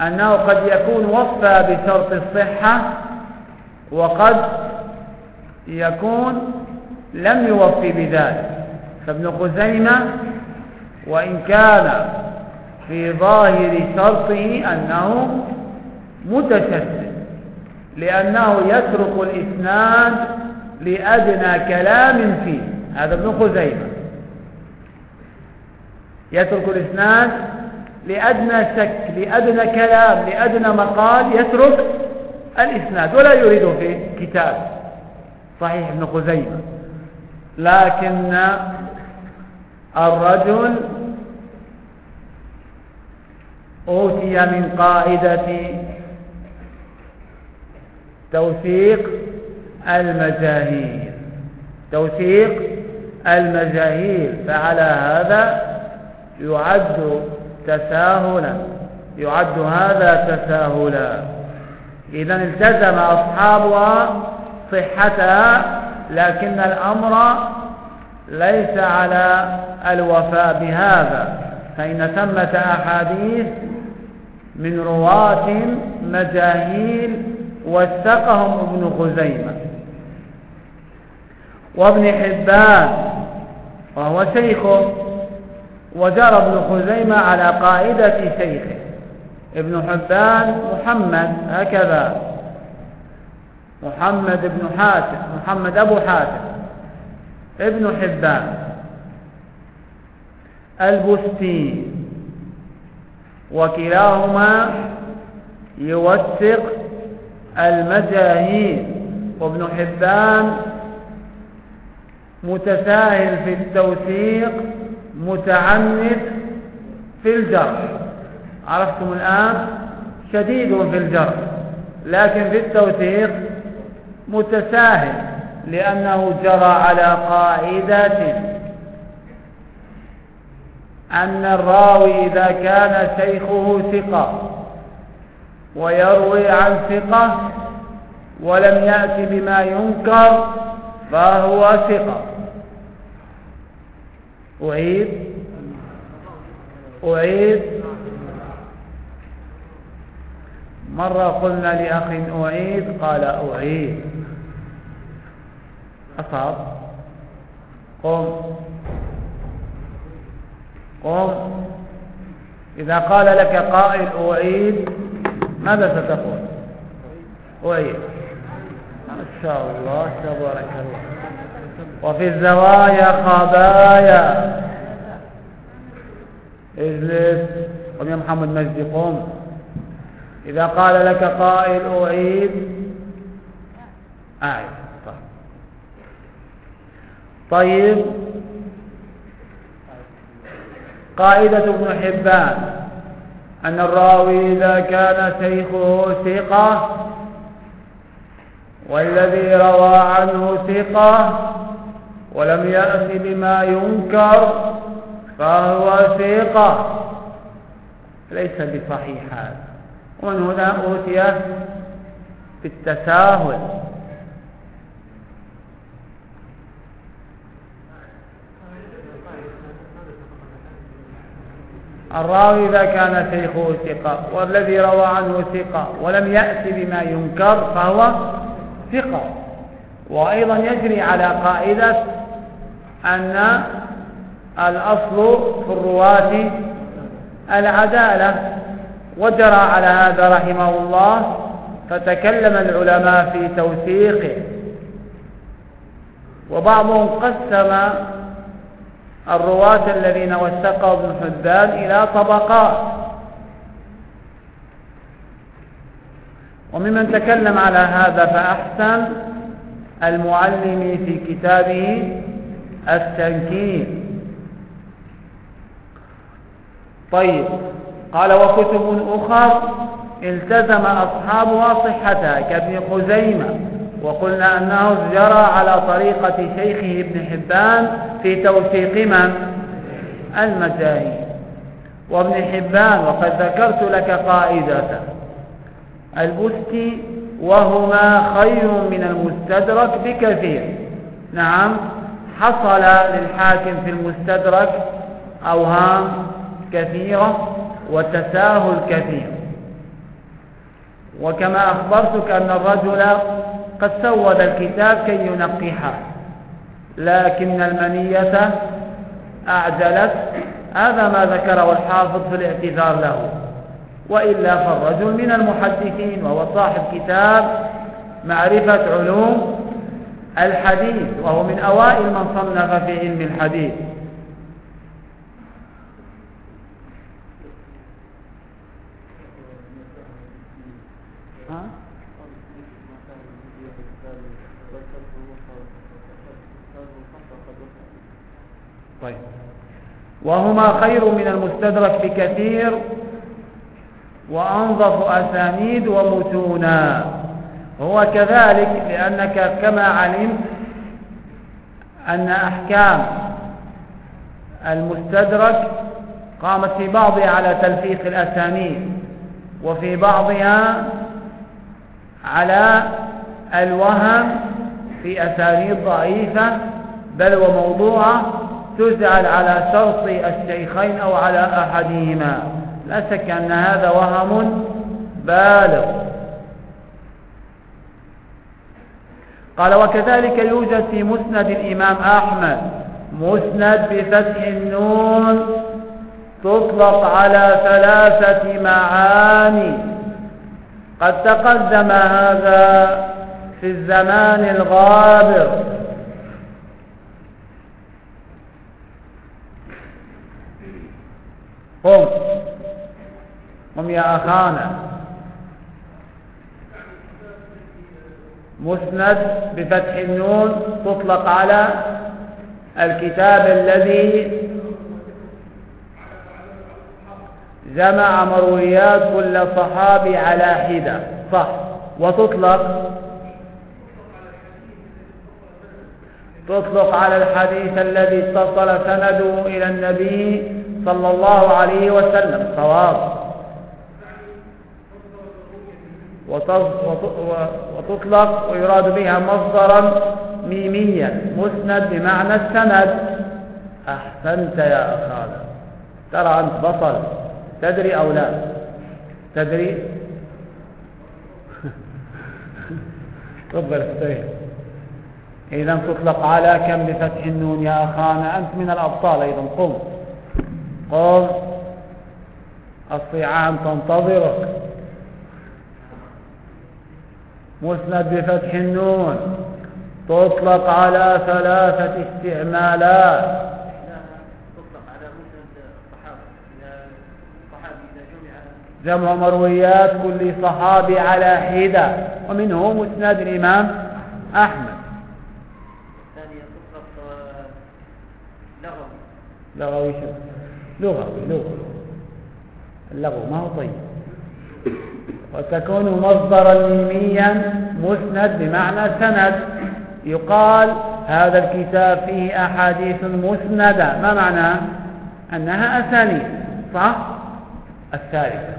أنه قد يكون وفى بشرط الصحة وقد يكون لم يوفي بذلك. فابن خزيمة وإن كان في ظاهر شرطه أنه متشدد لأنه يترك الإسناد لأدنى كلام فيه. هذا ابن خزيمة. يترك الإسناد لأدنى شك لأدنى كلام لأدنى مقال يترك الإسناد ولا يريده في كتاب صحيح ابن خزيمة. لكن الرجل أوتي من قاعدة توثيق المجاهيل. توثيق المجاهيل. فعلى هذا يعد تساهلا. يعد هذا تساهلا. إذا التزم أصحابها صحتها لكن الأمر ليس على الوفاء بهذا. فإن ثمة أحاديث من رواة مجاهيل وثقهم ابن خزيمة وابن حبان وهو شيخه وجرى ابن خزيمة على قاعدة شيخه. ابن حبان محمد هكذا. محمد بن حاتم محمد أبو حاتم ابن حبان البستي وكلاهما يوثق المجاهيل وابن حبان متساهل في التوثيق متعنت في الجرح. عرفتم الآن؟ شديد في الجرح لكن في التوثيق متساهل لأنه جرى على قاعدة أن الراوي إذا كان شيخه ثقة ويروي عن ثقة ولم يأتي بما ينكر فهو ثقة. أعيد. أعيد. مرة قلنا لأخ أعيد قال أعيد. أصاب قم قم إذا قال لك قائل أعيد ماذا ستقول؟ أعيد. ما شاء الله تبارك الله. وفي الزوايا خبايا. اجلس. قم يا محمد مجدي قم. إذا قال لك قائل أعيد أعد طيب. قاعدة ابن حبان أن الراوي إذا كان شيخه ثقة والذي روى عنه ثقة ولم يأت بما ينكر فهو ثقة. ليس بصحيح هذا. ومن هنا أوتي بالتساهل. الراوي إذا كان شيخه ثقة والذي روى عنه ثقة ولم يأتي بما ينكر فهو ثقة. وأيضا يجري على قاعدة أن الأصل في الرواة العدالة وجرى على هذا رحمه الله فتكلم العلماء في توثيقه. وبعضهم قسم الرواة الذين وثقوا ابن حبان إلى طبقات وممن تكلم على هذا فأحسن المعلم في كتابه التنكيل طيب قال وكتب أخر التزم أصحابها صحتها كابن خزيمة. وقلنا أنه جرى على طريقة شيخه ابن حبان في توثيق من؟ المجاهيل وابن حبان وقد ذكرت لك قاعدة. البستي وهما خير من المستدرك بكثير. نعم حصل للحاكم في المستدرك أوهام كثيرة وتساهل كثير. وكما أخبرتك أن الرجل قد سود الكتاب كي ينقحه. لكن المنية أعجلت. هذا ما ذكره الحافظ في الاعتذار له. وإلا فالرجل من المحدثين وهو صاحب كتاب معرفة علوم الحديث وهو من أوائل من صنف في علم الحديث. طيب. وهما خير من المستدرك بكثير وأنظف أسانيد ومتونا. هو كذلك لأنك كما علمت أن أحكام المستدرك قامت في بعضها على تلفيق الأسانيد وفي بعضها على الوهم في أسانيد ضعيفة بل وموضوعة تجعل على شرط الشيخين أو على أحدهما. لا شك أن هذا وهم بالغ. قال وكذلك يوجد في مسند الإمام أحمد مسند بفتح النون تطلق على ثلاثة معاني. قد تقدم هذا في الزمان الغابر. هم هم يا أخانا. مسند بفتح النون تطلق على الكتاب الذي جمع مرويات كل صحابي على حدة. صح. وتطلق تطلق على الحديث الذي اتصل سنده إلى النبي صلى الله عليه وسلم. صواب. وتطلق ويراد بها مصدرا ميميا مسند بمعنى السند. أحسنت يا أخانا. ترى أنت بطل. تدري أو لا؟ تدري؟ <laughs> تفضل استريح إذا تطلق على كم بفتح النون يا أخانا؟ أنت من الأبطال أيضا قم. قم. الصيعان تنتظرك. مسند بفتح النون. تطلق على ثلاثة استعمالات. جمع مرويات كل صحابي على حدة. ومنه مسند الإمام أحمد الثانية تطلق آه، لغوي لغوي شو؟ لغوي لغوي. اللغو ما هو طيب. وتكون مصدرا ميميا مسند بمعنى سند. يقال هذا الكتاب فيه أحاديث مسندة. ما معناه أنها أسانيد صح؟ الثالثة.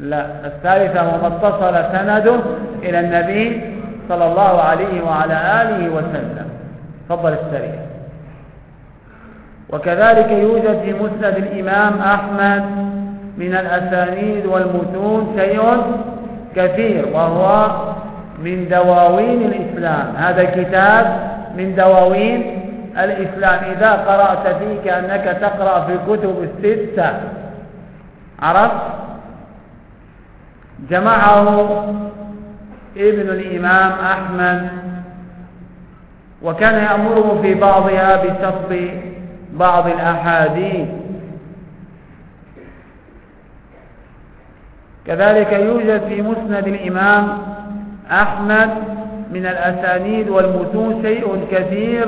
لا الثالثة وما اتصل سنده إلى النبي صلى الله عليه وعلى آله وسلم. فضل السريع وكذلك يوجد في مسند الإمام أحمد من الأسانيد والمتون شيء كثير وهو من دواوين الإسلام. هذا الكتاب من دواوين الإسلام. إذا قرأت فيه كأنك تقرأ في الكتب الستة عرفت؟ جمعه ابن الإمام أحمد وكان يأمره في بعضها بسقط بعض الأحاديث. كذلك يوجد في مسند الإمام أحمد من الأسانيد والمتون شيء كثير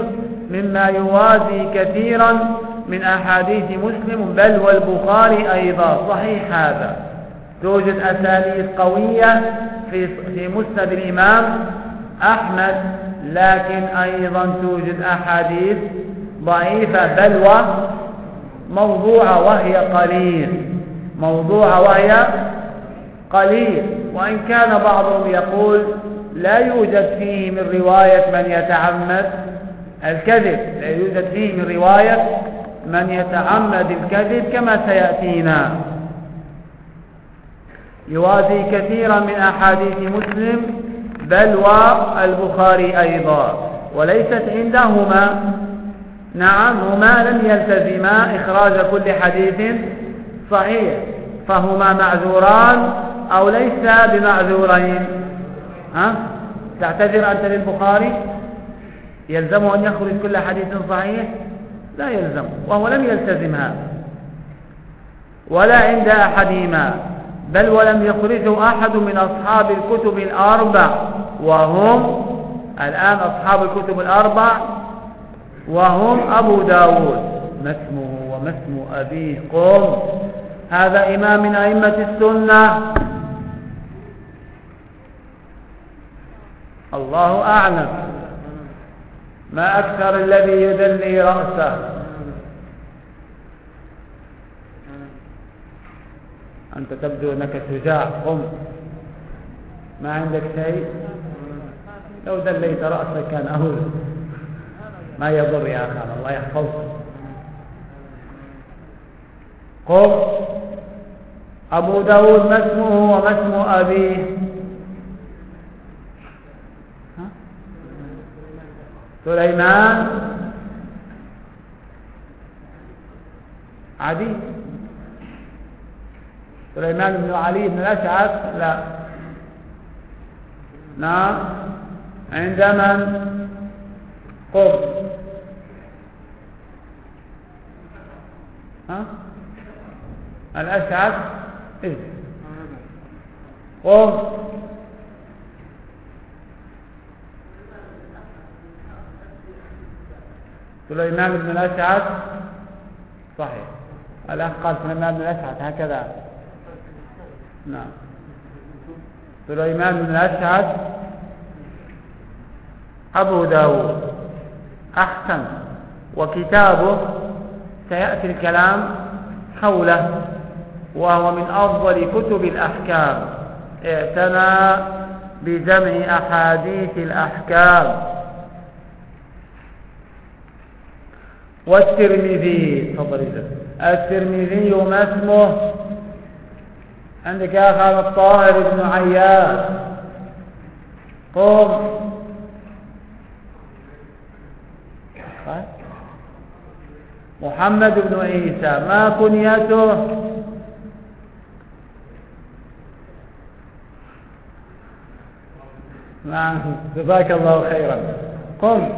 مما يوازي كثيرا من أحاديث مسلم بل والبخاري أيضا. صحيح هذا. توجد أسانيد قوية في في مسند الإمام أحمد لكن أيضا توجد أحاديث ضعيفة بل وموضوعة وهي قليل. موضوعة وهي قليل. وإن كان بعضهم يقول لا يوجد فيه من رواية من يتعمد الكذب. لا يوجد فيه من رواية من يتعمد الكذب كما سيأتينا. يوازي كثيرا من أحاديث مسلم بل والبخاري أيضا. وليست عندهما نعم هما لم يلتزما إخراج كل حديث صحيح. فهما معذوران أو ليس بمعذورين. ها؟ تعتذر أنت للبخاري؟ يلزمه أن يخرج كل حديث صحيح؟ لا يلزم وهو لم يلتزم هذا ولا عند أحدهما بل ولم يخرجه أحد من أصحاب الكتب الأربع. وهم الآن أصحاب الكتب الأربع وهم أبو داود. ما اسمه وما اسم أبيه قم هذا إمام من أئمة السنة. الله أعلم. ما أكثر الذي يدلي رأسه. أنت تبدو أنك شجاع. قم. ما عندك شيء؟ لو دليت رأسك كان أهل ما يضر يا أخي الله يحفظك. قم. أبو داود ما اسمه؟ وما اسم أبيه؟ سليمان. عدي. سليمان بن علي بن الأشعث؟ لا. نعم. عند من؟ قم. ها؟ الأشعث إيه؟ قم سليمان بن الأشعث صحيح. الأخ قال سليمان بن الأشعث هكذا. نعم. سليمان بن الأشعث أبو داود. أحسن. وكتابه سيأتي الكلام حوله وهو من أفضل كتب الأحكام. اعتنى بجمع أحاديث الأحكام. والترمذي تفضل الترمذي ما اسمه؟ عندك يا أخي الطاهر بن عياش. قم. محمد بن عيسى ما كنيته نعم جزاك الله خيرا. قم.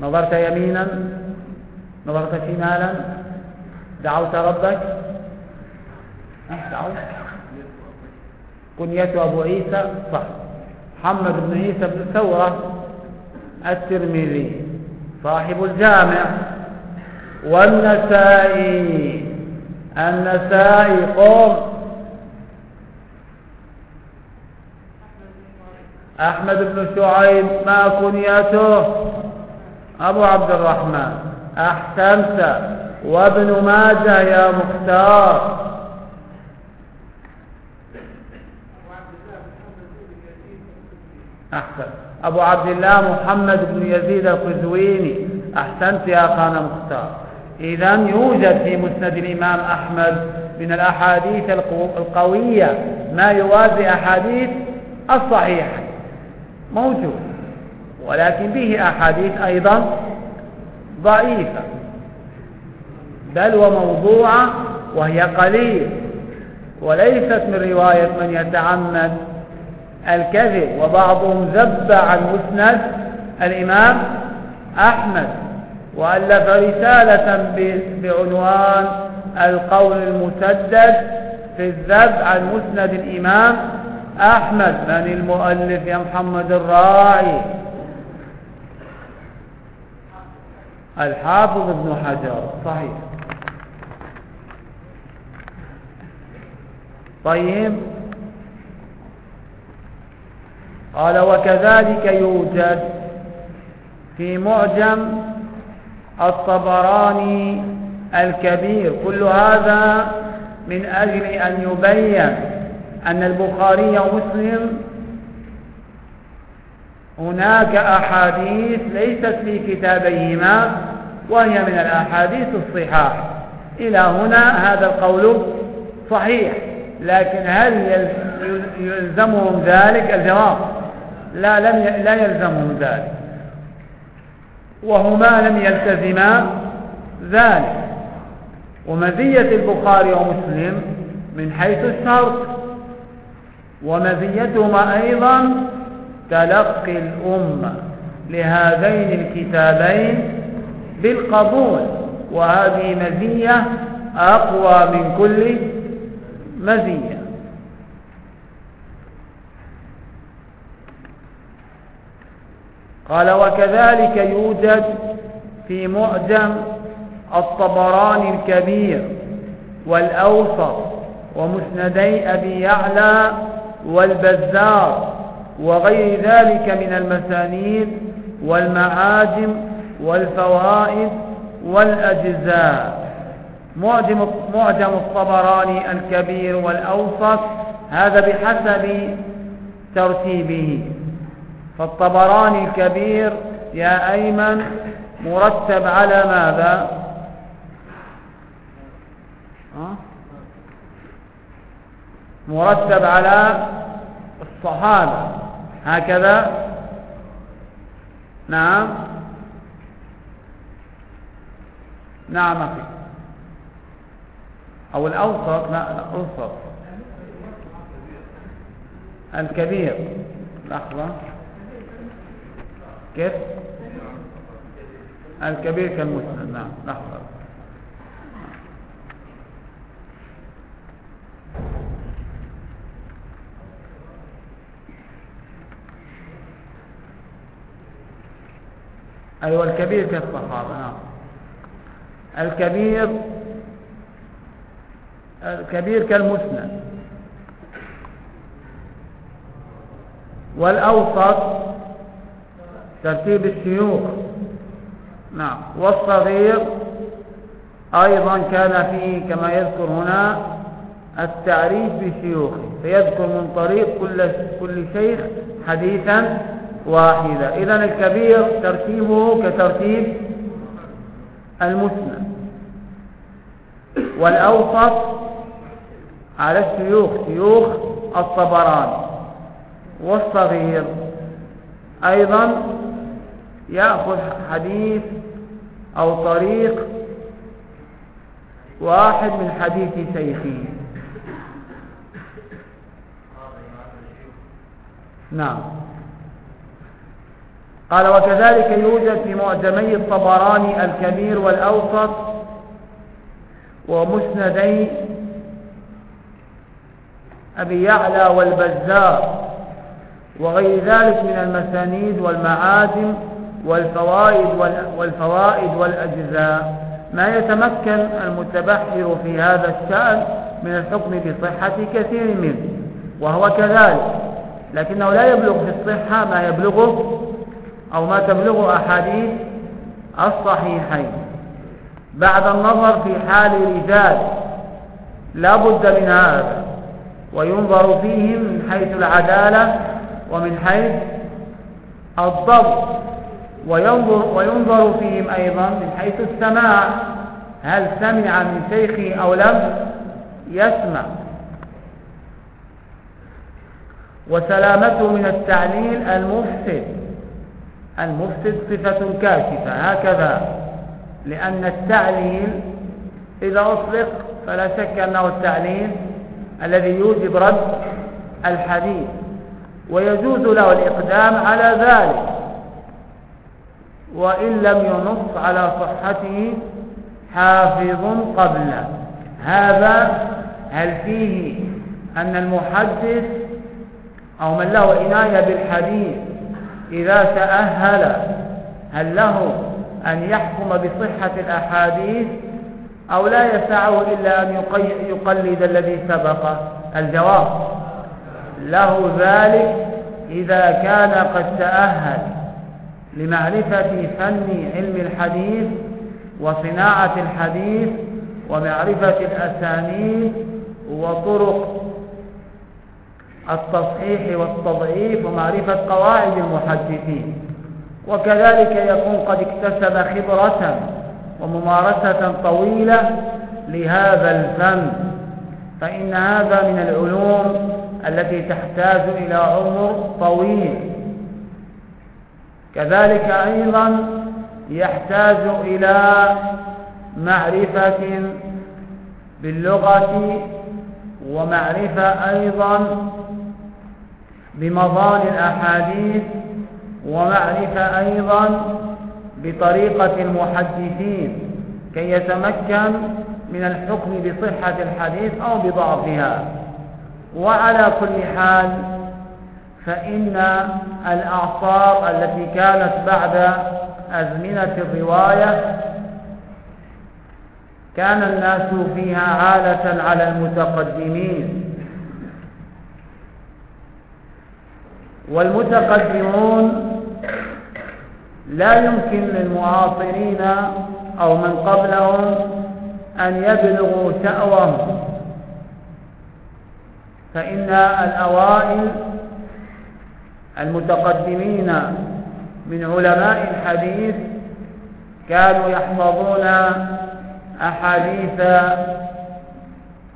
نظرت يمينا نظرت شمالا. دعوت ربك. أه دعوت. كنيته أبو عيسى. صح. محمد بن عيسى بن ثورة. الترمذي. صاحب الجامع. والنسائي النسائي قوم. أحمد بن شعيب ما كنيته؟ أبو عبد الرحمن. أحسنت. وابن ماجه يا مختار. أحسن أبو عبد الله محمد بن يزيد القزويني. أحسنت يا أخانا مختار. إذا يوجد في مسند الإمام أحمد من الأحاديث القوية ما يوازي أحاديث الصحيحة. موجود. ولكن به أحاديث أيضا ضعيفة. بل وموضوعة وهي قليل. وليست من رواية من يتعمد الكذب. وبعضهم ذب عن مسند الإمام أحمد. وألف رسالة بعنوان القول المسدد في الذب عن مسند الإمام أحمد من المؤلف يا محمد الراعي. الحافظ ابن حجر صحيح. طيب. قال وكذلك يوجد في معجم الطبراني الكبير. كل هذا من أجل أن يبين أن البخاري ومسلم هناك أحاديث ليست في كتابيهما وهي من الأحاديث الصحاح. إلى هنا هذا القول صحيح لكن هل يلزمهم ذلك؟ الجواب لا لم لا يلزمهم ذلك. وهما لم يلتزما ذلك. ومزية البخاري ومسلم من حيث الشرط. ومزيتهما أيضا تلقي الأمة لهذين الكتابين بالقبول. وهذه مزية أقوى من كل مزية. قال وكذلك يوجد في معجم الطبراني الكبير والأوسط ومسندي أبي يعلى والبزار وغير ذلك من المسانيد والمعاجم والفوائد والأجزاء. معجم, الطبراني الكبير والأوسط هذا بحسب ترتيبه. فالطبراني الكبير يا أيمن مرتب على ماذا؟ مرتب على الصحابة. هكذا. نعم. نعم أخي. أو الأوسط. لا الأوسط الكبير. لحظة. كيف؟ الكبير كالمسلم نعم لحظة. أيوة الكبير كالصحابة نعم. الكبير الكبير كالمسند والأوسط ترتيب الشيوخ. نعم. والصغير أيضا كان فيه كما يذكر هنا التعريف بشيوخه فيذكر من طريق كل كل شيخ حديثا واحدا. إذا الكبير ترتيبه كترتيب المسند. والأوسط على الشيوخ شيوخ الطبراني. والصغير أيضا يأخذ حديث أو طريق واحد من حديث شيخه نعم. قال وكذلك يوجد في معجمي الطبراني الكبير والأوسط ومسندي أبي يعلى والبزار وغير ذلك من المسانيد والمعاجم والفوائد والفوائد والأجزاء. ما يتمكن المتبحر في هذا الشأن من الحكم بصحة كثير منه وهو كذلك لكنه لا يبلغ في الصحة ما يبلغه أو ما تبلغه أحاديث الصحيحين. بعد النظر في حال رجال لا بد من هذا وينظر فيهم من حيث العدالة ومن حيث الضبط. وينظر, وينظر فيهم أيضا من حيث السماع هل سمع من شيخه أو لم؟ يسمع. وسلامته من التعليل المفسد. المفسد صفة كاشفة. هكذا. لأن التعليل إذا أطلق فلا شك أنه التعليل الذي يوجب رد الحديث. ويجوز له الإقدام على ذلك. وإن لم ينص على صحته حافظ قبله. هذا هل فيه أن المحدث أو من له عناية بالحديث إذا تأهل هل له أن يحكم بصحة الأحاديث أو لا يسعه إلا أن يقلد الذي سبق؟ الجواب له ذلك إذا كان قد تأهل. لمعرفة فن علم الحديث وصناعة الحديث ومعرفة الأسانيد وطرق التصحيح والتضعيف ومعرفة قواعد المحدثين. وكذلك يكون قد اكتسب خبرة وممارسة طويلة لهذا الفن. فإن هذا من العلوم التي تحتاج إلى عمر طويل. كذلك أيضا يحتاج إلى معرفة باللغة ومعرفة أيضا بمضان الأحاديث ومعرفة أيضا بطريقة المحدثين كي يتمكن من الحكم بصحة الحديث أو بضعفها. وعلى كل حال فإن الأعصار التي كانت بعد أزمنة الرواية كان الناس فيها عالة على المتقدمين. والمتقدمون لا يمكن للمعاصرين أو من قبلهم أن يبلغوا شأوهم. فإن الأوائل المتقدمين من علماء الحديث كانوا يحفظون أحاديث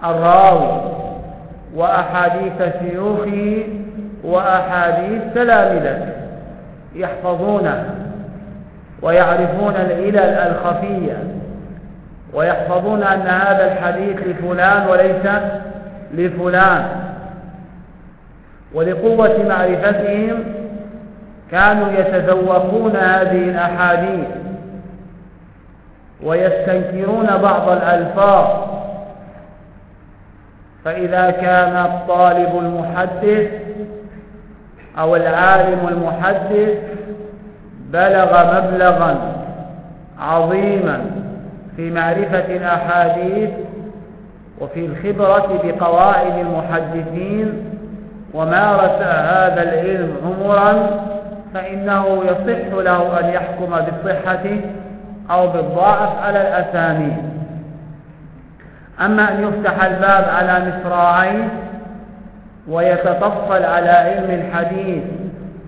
الراوي وأحاديث شيوخه وأحاديث تلامذته يحفظونها ويعرفون العلل الخفية ويحفظون أن هذا الحديث لفلان وليس لفلان. ولقوة معرفتهم كانوا يتذوقون هذه الأحاديث ويستنكرون بعض الألفاظ. فإذا كان الطالب المحدث أو العالم المحدث بلغ مبلغا عظيما في معرفة الأحاديث وفي الخبرة بقواعد المحدثين ومارس هذا العلم عمرا فإنه يصح له أن يحكم بالصحة أو بالضعف على الأسانيد. أما أن يفتح الباب على مصراعين ويتطفل على علم الحديث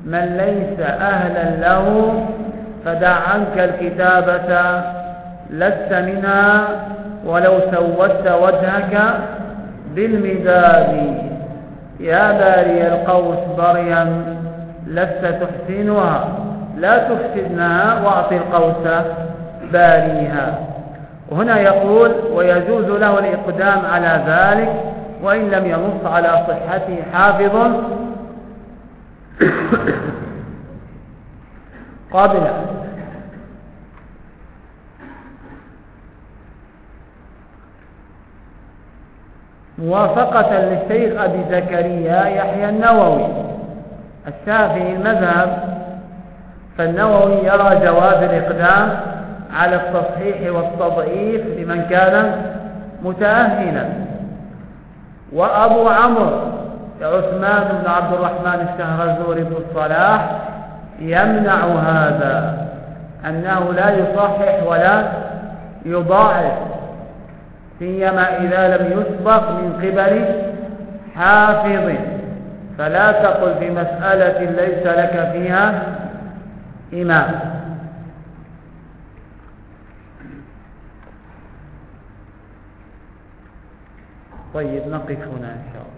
من ليس أهلا له فدع عنك الكتابة لست منها ولو سودت وجهك بالمداد يا باري القوس بريا لست تحسنها. لا تفسدنها واعطي القوس باريها. وهنا يقول ويجوز له الإقدام على ذلك وإن لم ينص على صحته حافظ. <coughs> موافقة للشيخ أبي زكريا يحيى النووي. الشافعي المذهب فالنووي يرى جواز الإقدام على التصحيح والتضعيف لمن كان متأهلا. وأبو عمرو عثمان بن عبد الرحمن الشهرزوري بن الصلاح يمنع هذا أنه لا يصحح ولا يضاعف. سيما إذا لم يسبق من قبل حافظ. فلا تقل في مسألة ليس لك فيها إمام طيب نقف هنا إن شاء الله.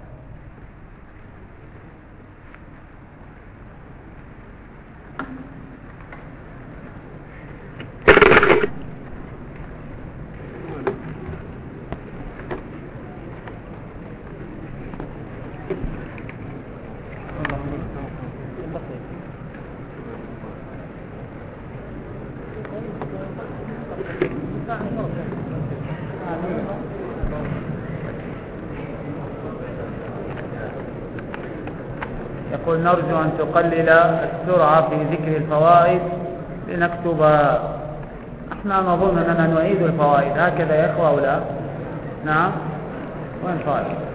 أن تقلل السرعة في ذكر الفوائد لنكتبها أحنا نظن أننا نعيد الفوائد. هكذا يا إخوة أو لا؟ نعم. وين فائد